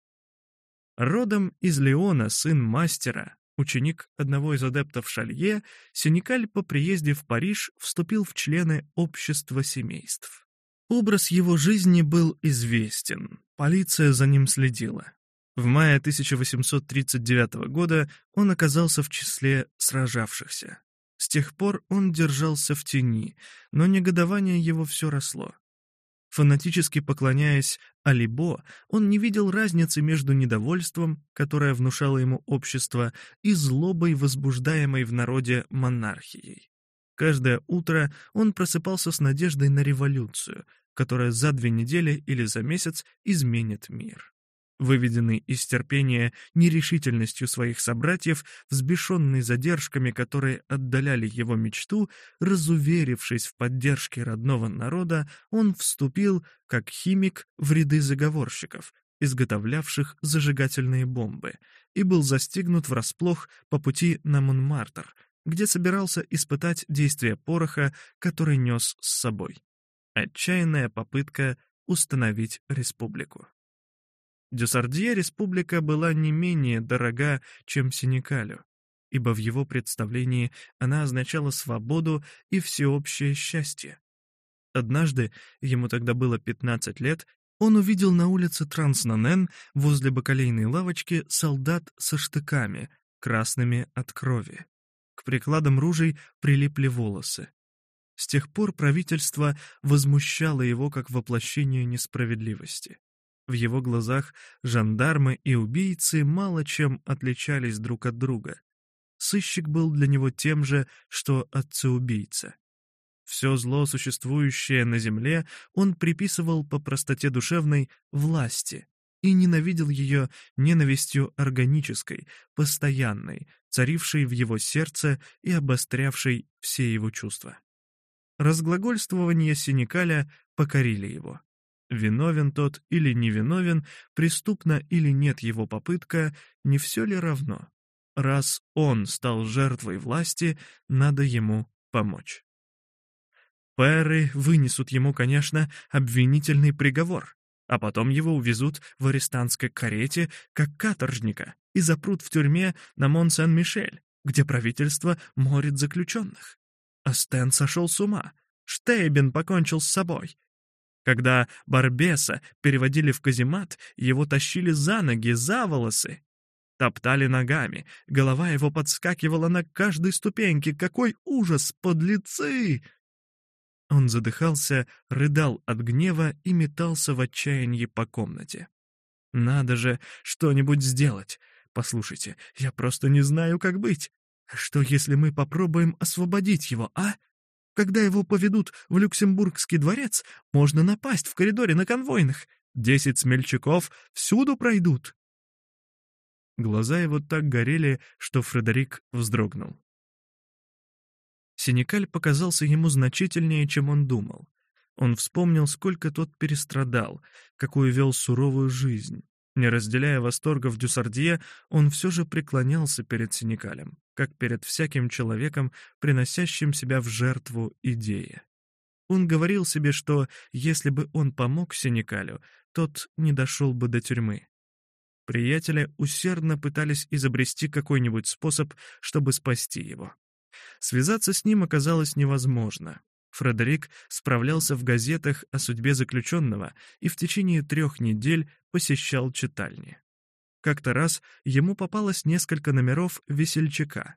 Родом из Леона сын мастера, ученик одного из адептов Шалье, Синикаль по приезде в Париж вступил в члены общества семейств. Образ его жизни был известен, полиция за ним следила. В мае 1839 года он оказался в числе сражавшихся. С тех пор он держался в тени, но негодование его все росло. Фанатически поклоняясь Алибо, он не видел разницы между недовольством, которое внушало ему общество, и злобой, возбуждаемой в народе монархией. Каждое утро он просыпался с надеждой на революцию, которая за две недели или за месяц изменит мир. Выведенный из терпения нерешительностью своих собратьев, взбешенный задержками, которые отдаляли его мечту, разуверившись в поддержке родного народа, он вступил, как химик, в ряды заговорщиков, изготовлявших зажигательные бомбы, и был застигнут врасплох по пути на Монмартр, где собирался испытать действие пороха, который нес с собой. Отчаянная попытка установить республику. Дюсардье республика была не менее дорога, чем Синекалю, ибо в его представлении она означала свободу и всеобщее счастье. Однажды, ему тогда было 15 лет, он увидел на улице Транснанен возле бакалейной лавочки солдат со штыками, красными от крови. К прикладам ружей прилипли волосы. С тех пор правительство возмущало его как воплощение несправедливости. В его глазах жандармы и убийцы мало чем отличались друг от друга. Сыщик был для него тем же, что отца-убийца. Все зло, существующее на земле, он приписывал по простоте душевной власти и ненавидел ее ненавистью органической, постоянной, царившей в его сердце и обострявшей все его чувства. Разглагольствования Синекаля покорили его виновен тот или невиновен, преступна или нет его попытка, не все ли равно? Раз он стал жертвой власти, надо ему помочь. Пэры вынесут ему, конечно, обвинительный приговор, а потом его увезут в арестантской карете как каторжника и запрут в тюрьме на Мон-Сен-Мишель, где правительство морит заключенных. Астен сошел с ума, Штейбен покончил с собой, когда Барбеса переводили в каземат, его тащили за ноги, за волосы. Топтали ногами, голова его подскакивала на каждой ступеньке. Какой ужас, подлецы! Он задыхался, рыдал от гнева и метался в отчаянии по комнате. «Надо же что-нибудь сделать. Послушайте, я просто не знаю, как быть. Что, если мы попробуем освободить его, а? Когда его поведут в Люксембургский дворец, можно напасть в коридоре на конвойных. Десять смельчаков всюду пройдут». Глаза его так горели, что Фредерик вздрогнул. Синекаль показался ему значительнее, чем он думал. Он вспомнил, сколько тот перестрадал, какую вел суровую жизнь. Не разделяя восторгов Дюсардье, он все же преклонялся перед Синекалем, как перед всяким человеком, приносящим себя в жертву идеи. Он говорил себе, что если бы он помог Синекалю, тот не дошел бы до тюрьмы. Приятели усердно пытались изобрести какой-нибудь способ, чтобы спасти его. Связаться с ним оказалось невозможно, Фредерик справлялся в газетах о судьбе заключенного и в течение трех недель посещал читальни. Как-то раз ему попалось несколько номеров «Весельчака».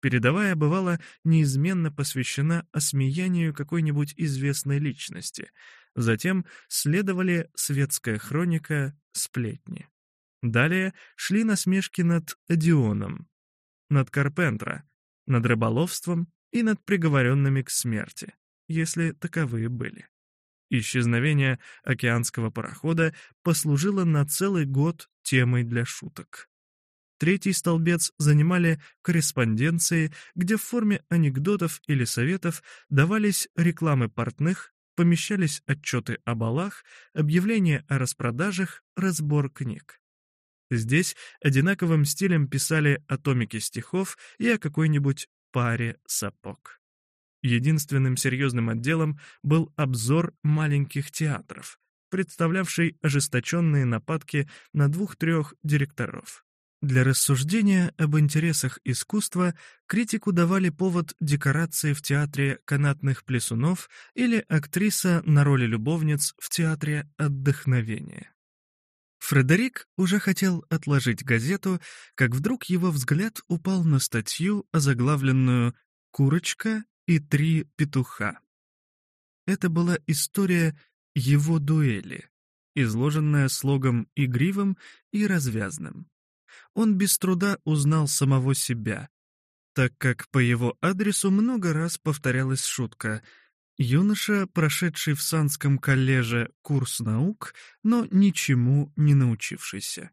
Передовая бывала неизменно посвящена осмеянию какой-нибудь известной личности. Затем следовали светская хроника, сплетни. Далее шли насмешки над Одионом, над Карпентро, над рыболовством и над приговоренными к смерти, если таковые были. Исчезновение океанского парохода послужило на целый год темой для шуток. Третий столбец занимали корреспонденции, где в форме анекдотов или советов давались рекламы портных, помещались отчеты о балах, объявления о распродажах, разбор книг. Здесь одинаковым стилем писали о томике стихов и о какой-нибудь паре сапог. Единственным серьезным отделом был обзор маленьких театров, представлявший ожесточенные нападки на двух-трех директоров. Для рассуждения об интересах искусства критику давали повод декорации в театре канатных плесунов или актриса на роли любовниц в театре отдохновения. Фредерик уже хотел отложить газету, как вдруг его взгляд упал на статью, озаглавленную «Курочка и три петуха». Это была история его дуэли, изложенная слогом игривым и развязным. Он без труда узнал самого себя, так как по его адресу много раз повторялась шутка — Юноша, прошедший в Санском коллеже курс наук, но ничему не научившийся.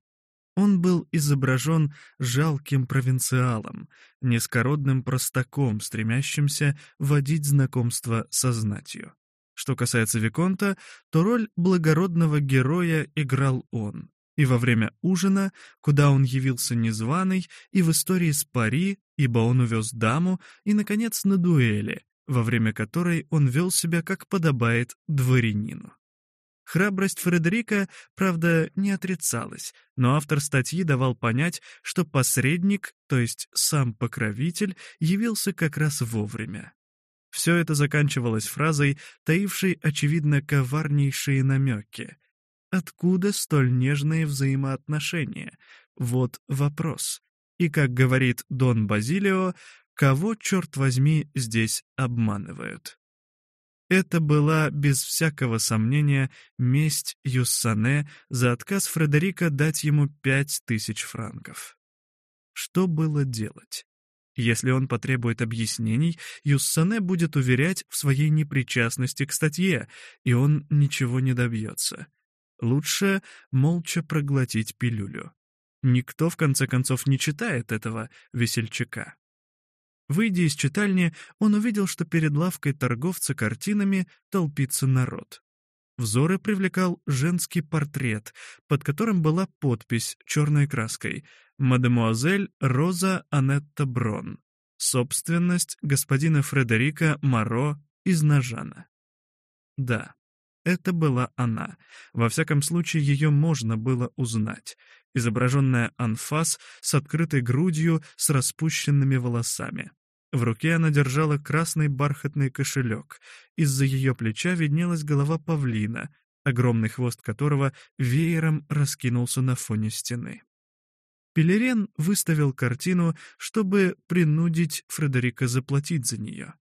Он был изображен жалким провинциалом, низкородным простаком, стремящимся водить знакомство со знатью. Что касается Виконта, то роль благородного героя играл он. И во время ужина, куда он явился незваный, и в истории с Пари, ибо он увез даму, и, наконец, на дуэли, во время которой он вел себя как подобает дворянину. Храбрость Фредерика, правда, не отрицалась, но автор статьи давал понять, что посредник, то есть сам покровитель, явился как раз вовремя. Все это заканчивалось фразой, таившей, очевидно, коварнейшие намеки. Откуда столь нежные взаимоотношения? Вот вопрос. И, как говорит Дон Базилио, Кого, черт возьми, здесь обманывают? Это была, без всякого сомнения, месть Юссане за отказ Фредерика дать ему пять тысяч франков. Что было делать? Если он потребует объяснений, Юссане будет уверять в своей непричастности к статье, и он ничего не добьется. Лучше молча проглотить пилюлю. Никто, в конце концов, не читает этого весельчака. Выйдя из читальни, он увидел, что перед лавкой торговца картинами толпится народ. Взоры привлекал женский портрет, под которым была подпись черной краской «Мадемуазель Роза Анетта Брон. Собственность господина Фредерика Моро из Нажана». Да, это была она. Во всяком случае, ее можно было узнать изображенная анфас с открытой грудью с распущенными волосами. В руке она держала красный бархатный кошелек. Из-за ее плеча виднелась голова павлина, огромный хвост которого веером раскинулся на фоне стены. Пелерен выставил картину, чтобы принудить Фредерика заплатить за нее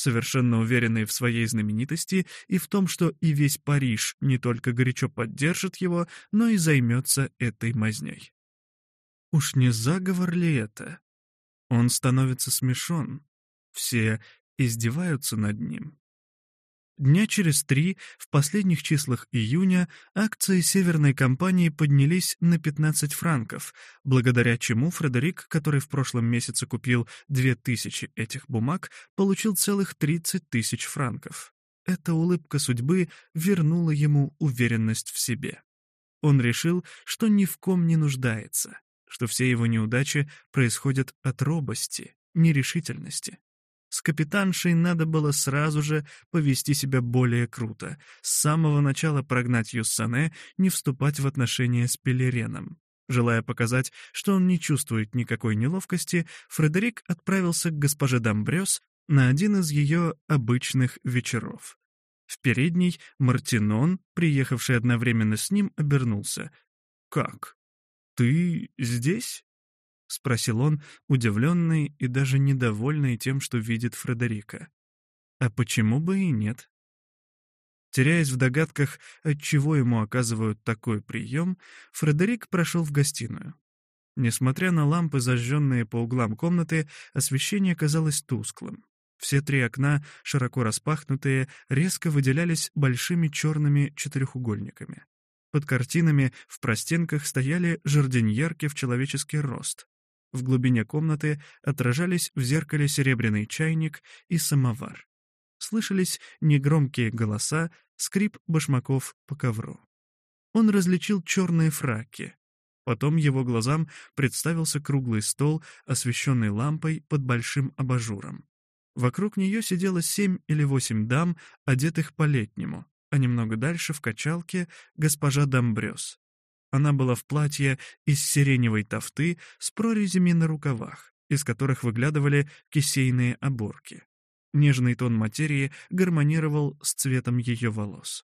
совершенно уверенный в своей знаменитости и в том, что и весь Париж не только горячо поддержит его, но и займется этой мазней. Уж не заговор ли это? Он становится смешон. Все издеваются над ним. Дня через три, в последних числах июня, акции северной компании поднялись на 15 франков, благодаря чему Фредерик, который в прошлом месяце купил 2000 этих бумаг, получил целых 30 тысяч франков. Эта улыбка судьбы вернула ему уверенность в себе. Он решил, что ни в ком не нуждается, что все его неудачи происходят от робости, нерешительности. С капитаншей надо было сразу же повести себя более круто, с самого начала прогнать Юссане, не вступать в отношения с Пелереном. Желая показать, что он не чувствует никакой неловкости, Фредерик отправился к госпоже Дамбрёс на один из ее обычных вечеров. В передней Мартинон, приехавший одновременно с ним, обернулся. «Как? Ты здесь?» — спросил он, удивленный и даже недовольный тем, что видит Фредерика. «А почему бы и нет?» Теряясь в догадках, отчего ему оказывают такой прием, Фредерик прошел в гостиную. Несмотря на лампы, зажженные по углам комнаты, освещение казалось тусклым. Все три окна, широко распахнутые, резко выделялись большими черными четырехугольниками. Под картинами в простенках стояли жардиньерки в человеческий рост, в глубине комнаты отражались в зеркале серебряный чайник и самовар. Слышались негромкие голоса, скрип башмаков по ковру. Он различил черные фраки. Потом его глазам представился круглый стол, освещенный лампой под большим абажуром. Вокруг нее сидело семь или восемь дам, одетых по-летнему, а немного дальше в качалке госпожа Домбрёс, она была в платье из сиреневой тафты с прорезями на рукавах, из которых выглядывали кисейные оборки. Нежный тон материи гармонировал с цветом ее волос.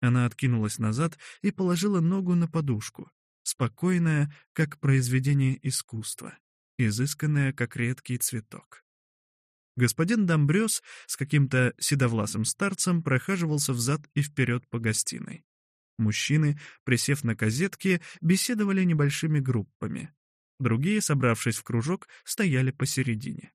Она откинулась назад и положила ногу на подушку, спокойная, как произведение искусства, изысканная, как редкий цветок. Господин Домбрёс с каким-то седовласым старцем прохаживался взад и вперед по гостиной. Мужчины, присев на козетке, беседовали небольшими группами. Другие, собравшись в кружок, стояли посередине.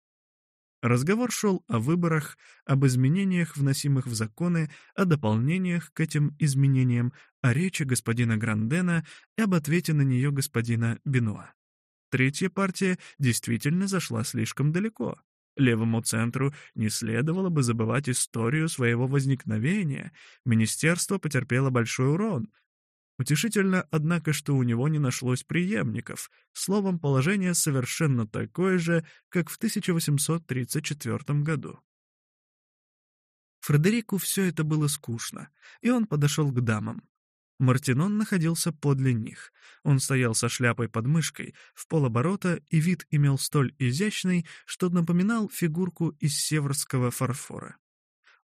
Разговор шел о выборах, об изменениях, вносимых в законы, о дополнениях к этим изменениям, о речи господина Грандена и об ответе на нее господина Бенуа. Третья партия действительно зашла слишком далеко. Левому центру не следовало бы забывать историю своего возникновения. Министерство потерпело большой урон. Утешительно, однако, что у него не нашлось преемников. Словом, положение совершенно такое же, как в 1834 году. Фредерику все это было скучно, и он подошел к дамам. Мартинон находился подле них. Он стоял со шляпой под мышкой, в полоборота, и вид имел столь изящный, что напоминал фигурку из северского фарфора.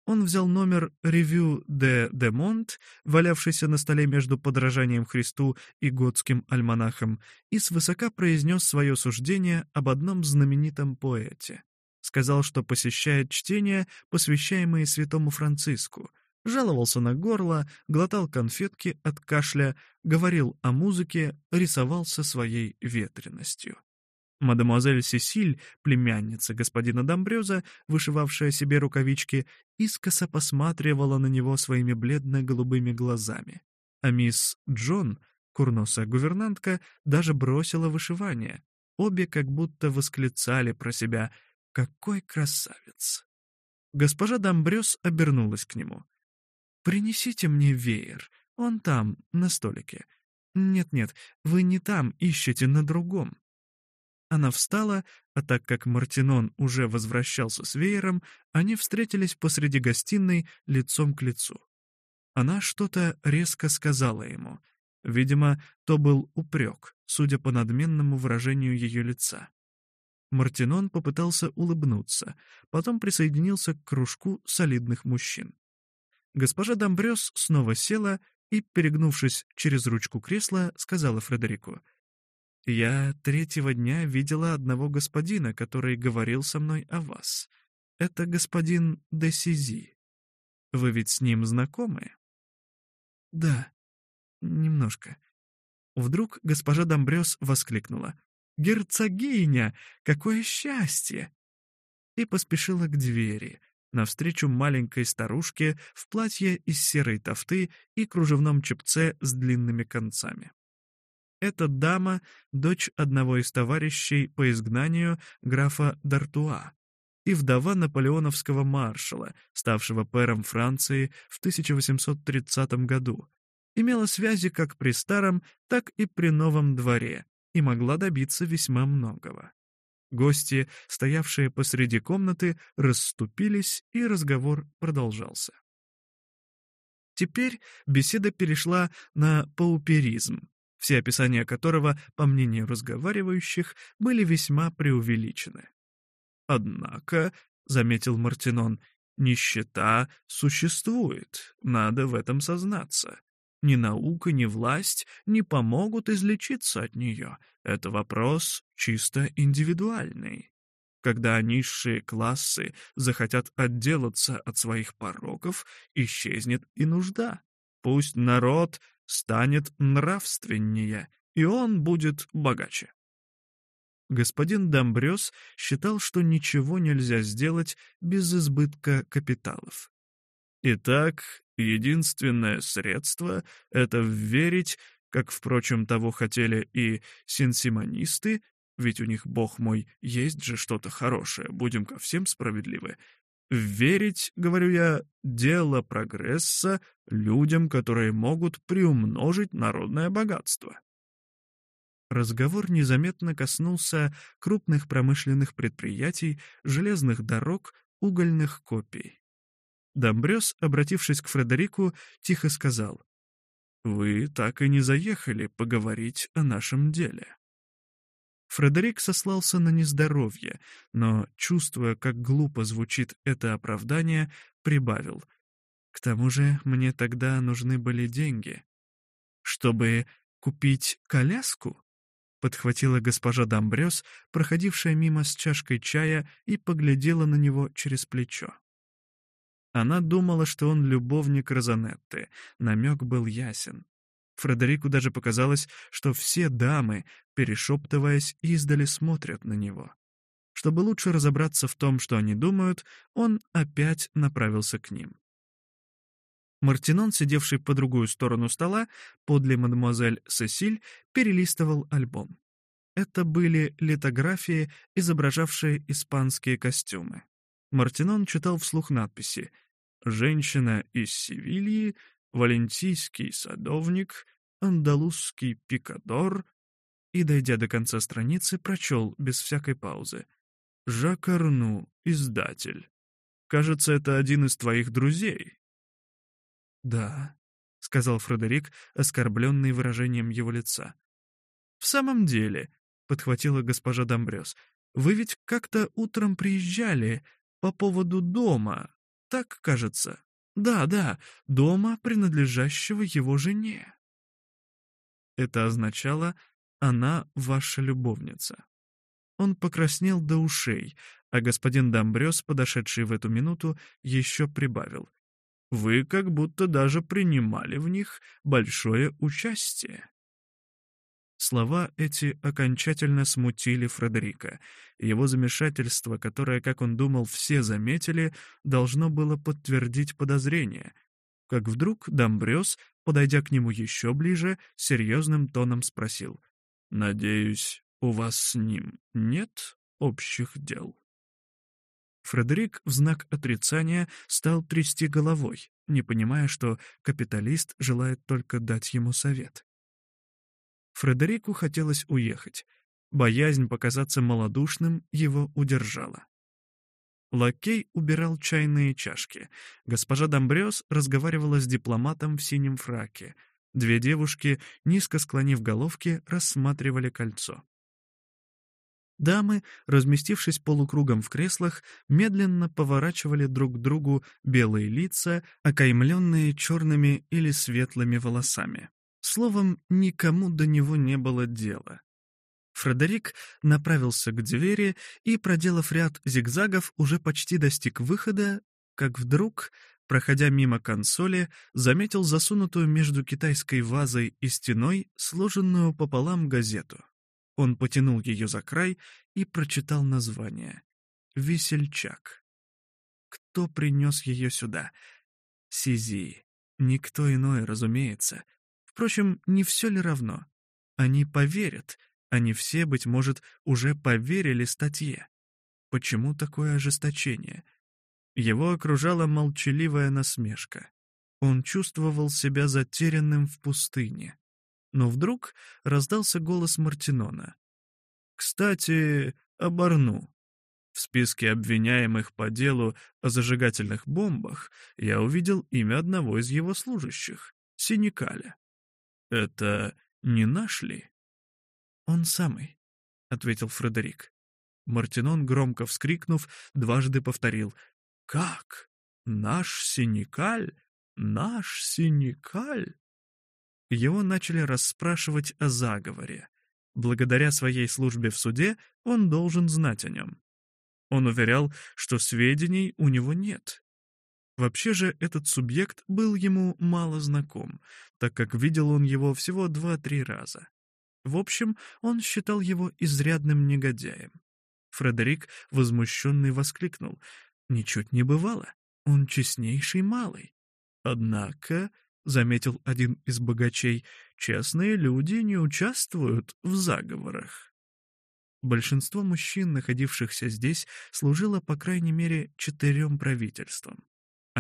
Он взял номер «Ревю де Демонт», валявшийся на столе между подражанием Христу и готским альманахом, и свысока произнес свое суждение об одном знаменитом поэте. Сказал, что посещает чтения, посвящаемые святому Франциску, жаловался на горло, глотал конфетки от кашля, говорил о музыке, рисовался своей ветренностью. Мадемуазель Сесиль, племянница господина Домбрёза, вышивавшая себе рукавички, искоса посматривала на него своими бледно-голубыми глазами. А мисс Джон, курносая гувернантка, даже бросила вышивание. Обе как будто восклицали про себя «Какой красавец!». Госпожа Домбрёз обернулась к нему — Принесите мне веер. Он там, на столике. Нет-нет, вы не там ищете на другом». Она встала, а так как Мартинон уже возвращался с веером, они встретились посреди гостиной лицом к лицу. Она что-то резко сказала ему. Видимо, то был упрек, судя по надменному выражению ее лица. Мартинон попытался улыбнуться, потом присоединился к кружку солидных мужчин. Госпожа Домбрёс снова села и, перегнувшись через ручку кресла, сказала Фредерику. «Я третьего дня видела одного господина, который говорил со мной о вас. Это господин де Десизи. Вы ведь с ним знакомы?» «Да, немножко». Вдруг госпожа Домбрёс воскликнула. «Герцогиня! Какое счастье!» И поспешила к двери, Навстречу маленькой старушке в платье из серой тофты и кружевном чепце с длинными концами. Эта дама — дочь одного из товарищей по изгнанию графа Дартуа и вдова наполеоновского маршала, ставшего пэром Франции в 1830 году, имела связи как при старом, так и при новом дворе и могла добиться весьма многого. Гости, стоявшие посреди комнаты, расступились, и разговор продолжался. Теперь беседа перешла на пауперизм, все описания которого, по мнению разговаривающих, были весьма преувеличены. «Однако», — заметил Мартинон, — «нищета существует, надо в этом сознаться. Ни наука, ни власть не помогут излечиться от нее. Это вопрос чисто индивидуальный. Когда низшие классы захотят отделаться от своих пороков, исчезнет и нужда. Пусть народ станет нравственнее, и он будет богаче. Господин Домбрёс считал, что ничего нельзя сделать без избытка капиталов. Итак, единственное средство — это верить, как, впрочем, того хотели и синсимонисты, ведь у них, бог мой, есть же что-то хорошее, будем ко всем справедливы. Верить, говорю я, дело прогресса людям, которые могут приумножить народное богатство. Разговор незаметно коснулся крупных промышленных предприятий, железных дорог, угольных копий. Домбрёс, обратившись к Фредерику, тихо сказал, «Вы так и не заехали поговорить о нашем деле». Фредерик сослался на нездоровье, но, чувствуя, как глупо звучит это оправдание, прибавил. «К тому же мне тогда нужны были деньги». «Чтобы купить коляску?» — подхватила госпожа Дамбрёс, проходившая мимо с чашкой чая, и поглядела на него через плечо. Она думала, что он любовник Розанетты, намек был ясен. Фредерику даже показалось, что все дамы, перешептываясь, издали смотрят на него. Чтобы лучше разобраться в том, что они думают, он опять направился к ним. Мартинон, сидевший по другую сторону стола, подле мадемуазель Сесиль, перелистывал альбом. Это были литографии, изображавшие испанские костюмы. Мартинон читал вслух надписи «Женщина из Севильи валенсийский садовник, андалузский пикадор, и, дойдя до конца страницы, прочел без всякой паузы. «Жак Арну, издатель. Кажется, это один из твоих друзей». «Да», — сказал Фредерик, оскорбленный выражением его лица. «В самом деле», — подхватила госпожа Домбрёс, «вы ведь как-то утром приезжали по поводу дома, так кажется?» Да, да, дома, принадлежащего его жене. Это означало «она ваша любовница». Он покраснел до ушей, а господин Домбрёс, подошедший в эту минуту, еще прибавил. «Вы как будто даже принимали в них большое участие». Слова эти окончательно смутили Фредерика. Его замешательство, которое, как он думал, все заметили, должно было подтвердить подозрение. Как вдруг Домбрёс, подойдя к нему еще ближе, серьезным тоном спросил. «Надеюсь, у вас с ним нет общих дел?» Фредерик в знак отрицания стал трясти головой, не понимая, что капиталист желает только дать ему совет. Фредерику хотелось уехать. Боязнь показаться малодушным его удержала. Лакей убирал чайные чашки. Госпожа Домбрёс разговаривала с дипломатом в синем фраке. Две девушки, низко склонив головки, рассматривали кольцо. Дамы, разместившись полукругом в креслах, медленно поворачивали друг к другу белые лица, окаймленные черными или светлыми волосами. Словом, никому до него не было дела. Фредерик направился к двери и, проделав ряд зигзагов, уже почти достиг выхода, как вдруг, проходя мимо консоли, заметил засунутую между китайской вазой и стеной сложенную пополам газету. Он потянул ее за край и прочитал название. «Весельчак». Кто принес ее сюда? Сизи. Никто иной, разумеется, Впрочем, не все ли равно? Они поверят. Они все, быть может, уже поверили статье. Почему такое ожесточение? Его окружала молчаливая насмешка. Он чувствовал себя затерянным в пустыне. Но вдруг раздался голос Мартинона. «Кстати, об Арну. В списке обвиняемых по делу о зажигательных бомбах я увидел имя одного из его служащих — Синикаля. «Это не наш ли?» «Он самый», — ответил Фредерик. Мартинон, громко вскрикнув, дважды повторил «Как? Наш синекаль? Наш синекаль?» Его начали расспрашивать о заговоре. Благодаря своей службе в суде он должен знать о нем. Он уверял, что сведений у него нет, Вообще же этот субъект был ему мало знаком, так как видел он его всего два-три раза. В общем, он считал его изрядным негодяем. Фредерик, возмущенный, воскликнул. «Ничуть не бывало. Он честнейший малый». «Однако», — заметил один из богачей, «честные люди не участвуют в заговорах». Большинство мужчин, находившихся здесь, служило по крайней мере четырем правительствам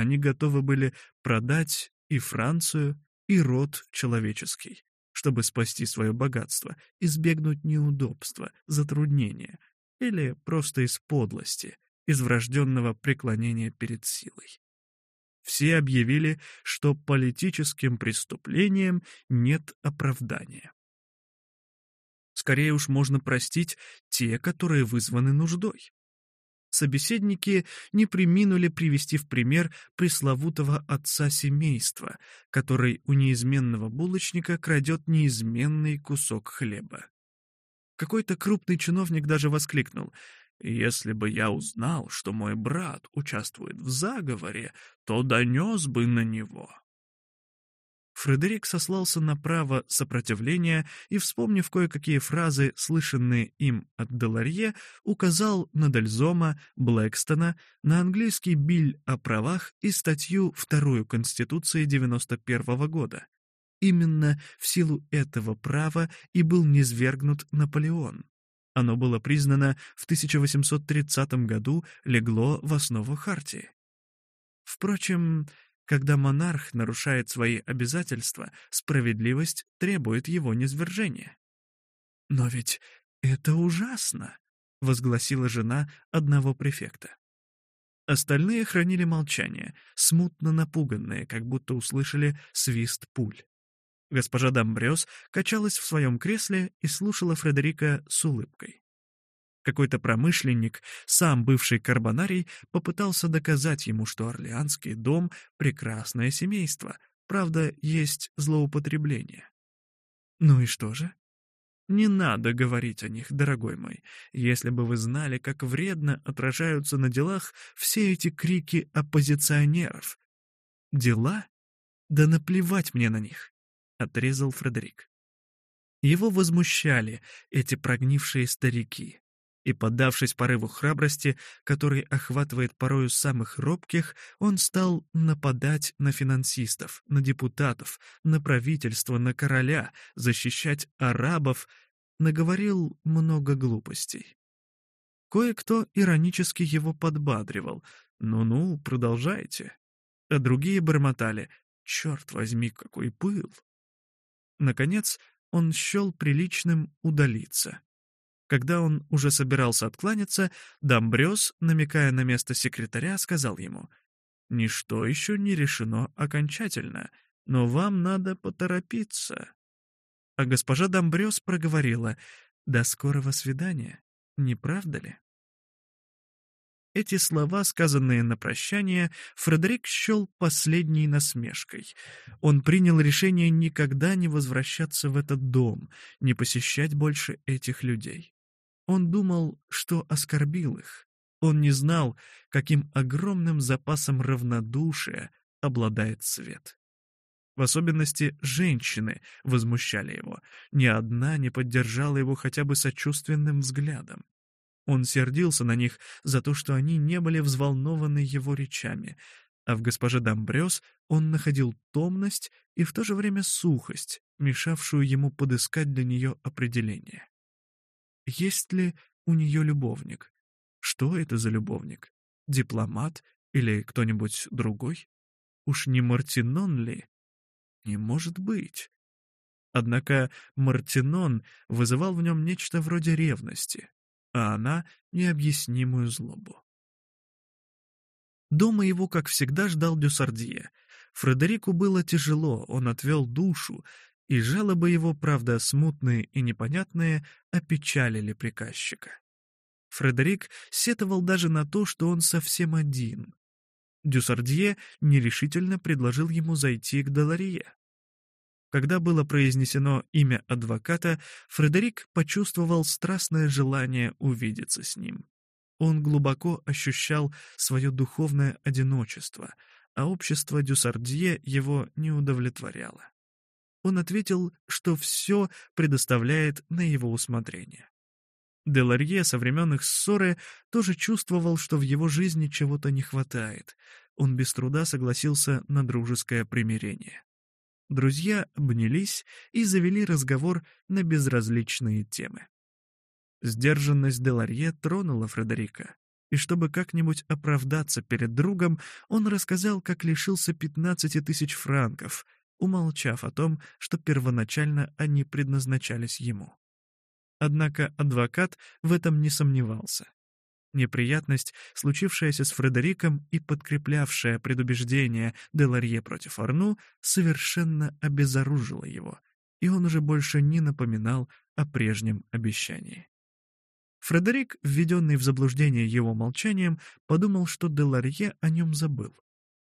они готовы были продать и Францию, и род человеческий, чтобы спасти свое богатство, избегнуть неудобства, затруднения или просто из подлости, из врожденного преклонения перед силой. Все объявили, что политическим преступлениям нет оправдания. Скорее уж можно простить те, которые вызваны нуждой. Собеседники не приминули привести в пример пресловутого отца семейства, который у неизменного булочника крадет неизменный кусок хлеба. Какой-то крупный чиновник даже воскликнул «Если бы я узнал, что мой брат участвует в заговоре, то донес бы на него». Фредерик сослался на право сопротивления и, вспомнив кое-какие фразы, слышанные им от Деларье, указал на Дальзома, Блэкстона, на английский биль о правах и статью вторую Конституции 91 года. Именно в силу этого права и был низвергнут Наполеон. Оно было признано в 1830 году, легло в основу Хартии. Впрочем, когда монарх нарушает свои обязательства, справедливость требует его низвержения. «Но ведь это ужасно!» — возгласила жена одного префекта. Остальные хранили молчание, смутно напуганные, как будто услышали свист пуль. Госпожа Дамбрёс качалась в своем кресле и слушала Фредерика с улыбкой. Какой-то промышленник, сам бывший карбонарий, попытался доказать ему, что Орлеанский дом — прекрасное семейство. Правда, есть злоупотребление. Ну и что же? Не надо говорить о них, дорогой мой. Если бы вы знали, как вредно отражаются на делах все эти крики оппозиционеров. Дела? Да наплевать мне на них, — отрезал Фредерик. Его возмущали эти прогнившие старики, и поддавшись порыву храбрости, который охватывает порою самых робких, он стал нападать на финансистов, на депутатов, на правительство, на короля, защищать арабов, наговорил много глупостей. Кое-кто иронически его подбадривал. «Ну-ну, продолжайте». А другие бормотали. «Черт возьми, какой пыл!» Наконец, он счел приличным удалиться. Когда он уже собирался откланяться, Домбрёс, намекая на место секретаря, сказал ему, «Ничто еще не решено окончательно, но вам надо поторопиться». А госпожа Домбрёс проговорила, «До скорого свидания, не правда ли?» Эти слова, сказанные на прощание, Фредерик счел последней насмешкой. Он принял решение никогда не возвращаться в этот дом, не посещать больше этих людей. Он думал, что оскорбил их. Он не знал, каким огромным запасом равнодушия обладает свет. В особенности женщины возмущали его. Ни одна не поддержала его хотя бы сочувственным взглядом. Он сердился на них за то, что они не были взволнованы его речами, а в госпоже Домбрёс он находил томность и в то же время сухость, мешавшую ему подыскать для нее определение есть ли у нее любовник. Что это за любовник? Дипломат или кто-нибудь другой? Уж не Мартинон ли? Не может быть. Однако Мартинон вызывал в нем нечто вроде ревности, а она — необъяснимую злобу. Дома его, как всегда, ждал Дюсардье. Фредерику было тяжело, он отвел душу, и жалобы его, правда, смутные и непонятные, опечалили приказчика. Фредерик сетовал даже на то, что он совсем один. Дюсардье нерешительно предложил ему зайти к Даларье. Когда было произнесено имя адвоката, Фредерик почувствовал страстное желание увидеться с ним. Он глубоко ощущал свое духовное одиночество, а общество Дюсардье его не удовлетворяло он ответил, что все предоставляет на его усмотрение. Деларье со времен их ссоры тоже чувствовал, что в его жизни чего-то не хватает. Он без труда согласился на дружеское примирение. Друзья обнялись и завели разговор на безразличные темы. Сдержанность Деларье тронула Фредерика, и чтобы как-нибудь оправдаться перед другом, он рассказал, как лишился 15 тысяч франков — умолчав о том, что первоначально они предназначались ему. Однако адвокат в этом не сомневался. Неприятность, случившаяся с Фредериком и подкреплявшая предубеждение Деларье против Арну, совершенно обезоружила его, и он уже больше не напоминал о прежнем обещании. Фредерик, введенный в заблуждение его молчанием, подумал, что Деларье о нем забыл.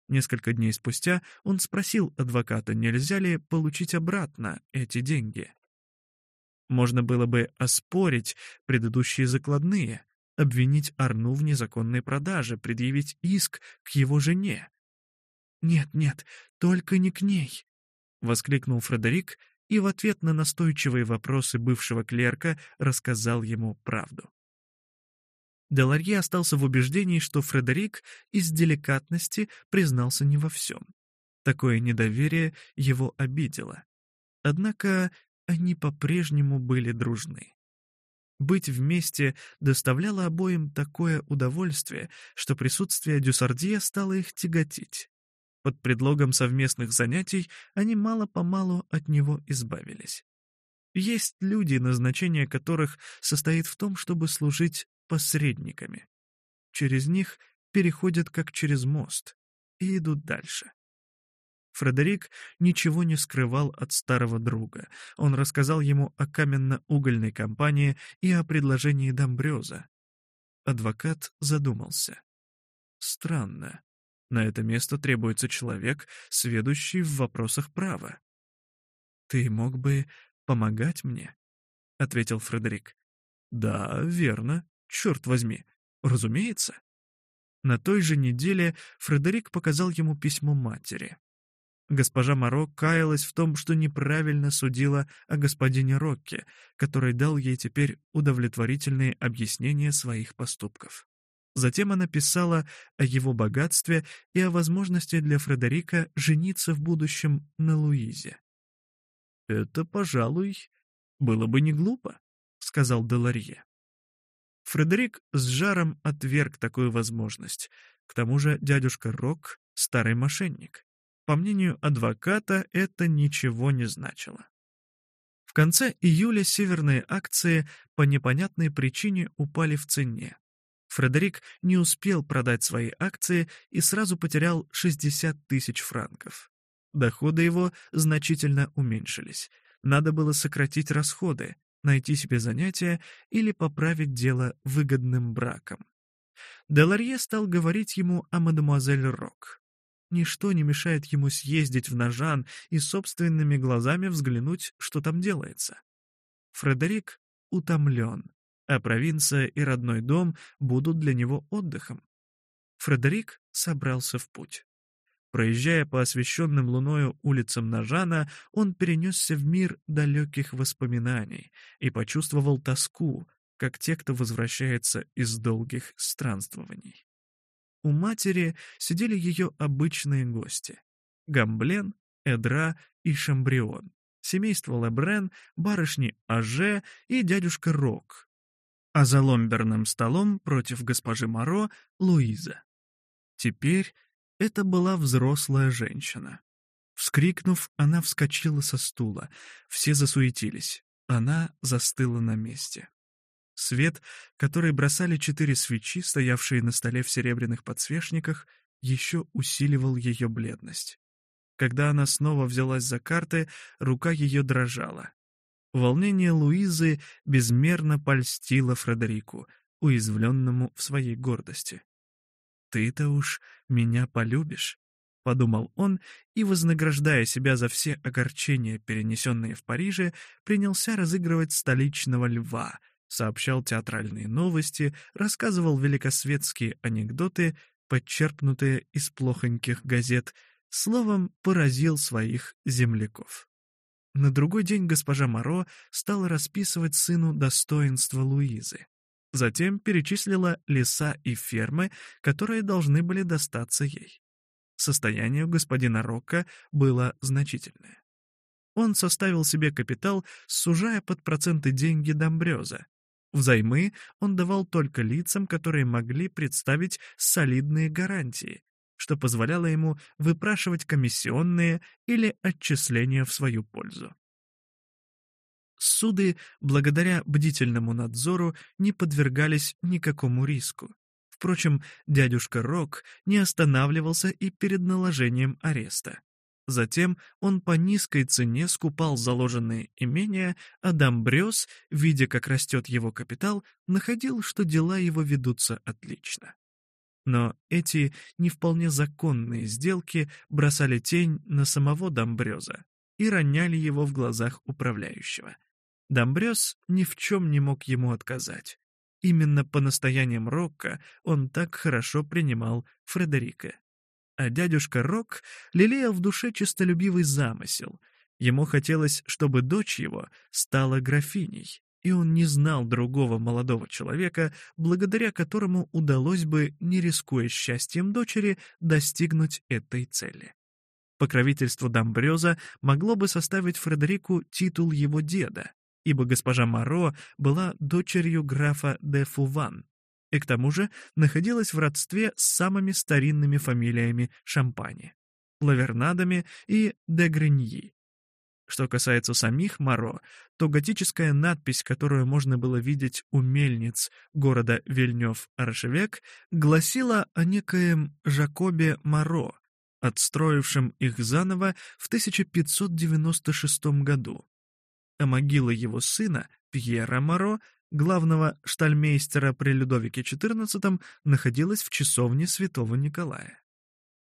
Несколько дней спустя он спросил адвоката, нельзя ли получить обратно эти деньги. Можно было бы оспорить предыдущие закладные, обвинить Арну в незаконной продаже, предъявить иск к его жене. «Нет, нет, только не к ней!» — воскликнул Фредерик и в ответ на настойчивые вопросы бывшего клерка рассказал ему правду. Деларье остался в убеждении, что Фредерик из деликатности признался не во всем. Такое недоверие его обидело. Однако они по-прежнему были дружны. Быть вместе доставляло обоим такое удовольствие, что присутствие Дюсардье стало их тяготить. Под предлогом совместных занятий они мало-помалу от него избавились. Есть люди, назначение которых состоит в том, чтобы служить посредниками. Через них переходят как через мост и идут дальше. Фредерик ничего не скрывал от старого друга. Он рассказал ему о каменно-угольной компании и о предложении Домбрёза. Адвокат задумался. Странно. На это место требуется человек, сведущий в вопросах права. «Ты мог бы помогать мне?» — ответил Фредерик. «Да, верно. Черт возьми, разумеется. На той же неделе Фредерик показал ему письмо матери. Госпожа Моро каялась в том, что неправильно судила о господине Рокке, который дал ей теперь удовлетворительные объяснения своих поступков. Затем она писала о его богатстве и о возможности для Фредерика жениться в будущем на Луизе. «Это, пожалуй, было бы не глупо», — сказал Деларье. Фредерик с жаром отверг такую возможность. К тому же дядюшка Рок — старый мошенник. По мнению адвоката, это ничего не значило. В конце июля северные акции по непонятной причине упали в цене. Фредерик не успел продать свои акции и сразу потерял 60 тысяч франков. Доходы его значительно уменьшились. Надо было сократить расходы, найти себе занятие или поправить дело выгодным браком. Деларье стал говорить ему о мадемуазель Рок. Ничто не мешает ему съездить в Нажан и собственными глазами взглянуть, что там делается. Фредерик утомлен, а провинция и родной дом будут для него отдыхом. Фредерик собрался в путь. Проезжая по освещенным луною улицам Нажана, он перенесся в мир далеких воспоминаний и почувствовал тоску, как те, кто возвращается из долгих странствований. У матери сидели ее обычные гости — Гамблен, Эдра и Шамбрион, семейство Лебрен, барышни Аже и дядюшка Рок, а за ломберным столом против госпожи Моро — Луиза. Теперь это была взрослая женщина. Вскрикнув, она вскочила со стула. Все засуетились. Она застыла на месте. Свет, который бросали четыре свечи, стоявшие на столе в серебряных подсвечниках, еще усиливал ее бледность. Когда она снова взялась за карты, рука ее дрожала. Волнение Луизы безмерно польстило Фредерику, уязвленному в своей гордости. «Ты-то уж меня полюбишь», — подумал он и, вознаграждая себя за все огорчения, перенесенные в Париже, принялся разыгрывать столичного льва, сообщал театральные новости, рассказывал великосветские анекдоты, подчеркнутые из плохоньких газет, словом, поразил своих земляков. На другой день госпожа Моро стала расписывать сыну достоинства Луизы. Затем перечислила леса и фермы, которые должны были достаться ей. Состояние у господина Рока было значительное. Он составил себе капитал, сужая под проценты деньги Домбрёза. Взаймы он давал только лицам, которые могли представить солидные гарантии, что позволяло ему выпрашивать комиссионные или отчисления в свою пользу суды, благодаря бдительному надзору, не подвергались никакому риску. Впрочем, дядюшка Рок не останавливался и перед наложением ареста. Затем он по низкой цене скупал заложенные имения, а Дамбрёс, видя, как растет его капитал, находил, что дела его ведутся отлично. Но эти не вполне законные сделки бросали тень на самого Дамбрёза и роняли его в глазах управляющего. Домбрёс ни в чем не мог ему отказать. Именно по настояниям Рокко он так хорошо принимал Фредерика. А дядюшка Рок лелеял в душе честолюбивый замысел. Ему хотелось, чтобы дочь его стала графиней, и он не знал другого молодого человека, благодаря которому удалось бы, не рискуя счастьем дочери, достигнуть этой цели. Покровительство Домбрёза могло бы составить Фредерику титул его деда, ибо госпожа Маро была дочерью графа де Фуван и к тому же находилась в родстве с самыми старинными фамилиями Шампани, Лавернадами и де Гриньи. Что касается самих Маро, то готическая надпись, которую можно было видеть у мельниц города Вильнёв-Аршевек, гласила о некоем Жакобе Маро, отстроившем их заново в 1596 году а могила его сына, Пьера Моро, главного штальмейстера при Людовике XIV, находилась в часовне святого Николая.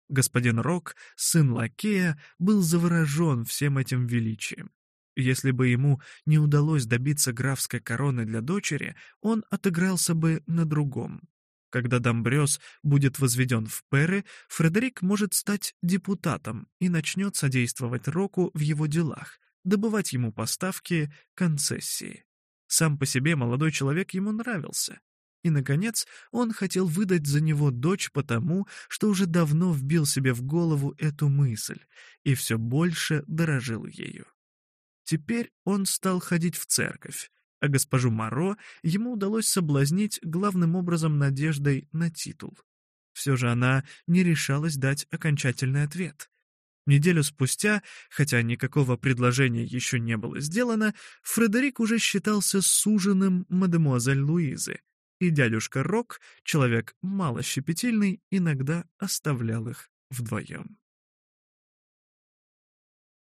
Господин Рок, сын Лакея, был заворожен всем этим величием. Если бы ему не удалось добиться графской короны для дочери, он отыгрался бы на другом. Когда Домбрёс будет возведен в Перы, Фредерик может стать депутатом и начнет содействовать Року в его делах, добывать ему поставки, концессии. Сам по себе молодой человек ему нравился. И, наконец, он хотел выдать за него дочь потому, что уже давно вбил себе в голову эту мысль и все больше дорожил ею. Теперь он стал ходить в церковь, а госпожу Маро ему удалось соблазнить главным образом надеждой на титул. Все же она не решалась дать окончательный ответ — Неделю спустя, хотя никакого предложения еще не было сделано, Фредерик уже считался суженым мадемуазель Луизы, и дядюшка Рок, человек малощепетильный, иногда оставлял их вдвоем.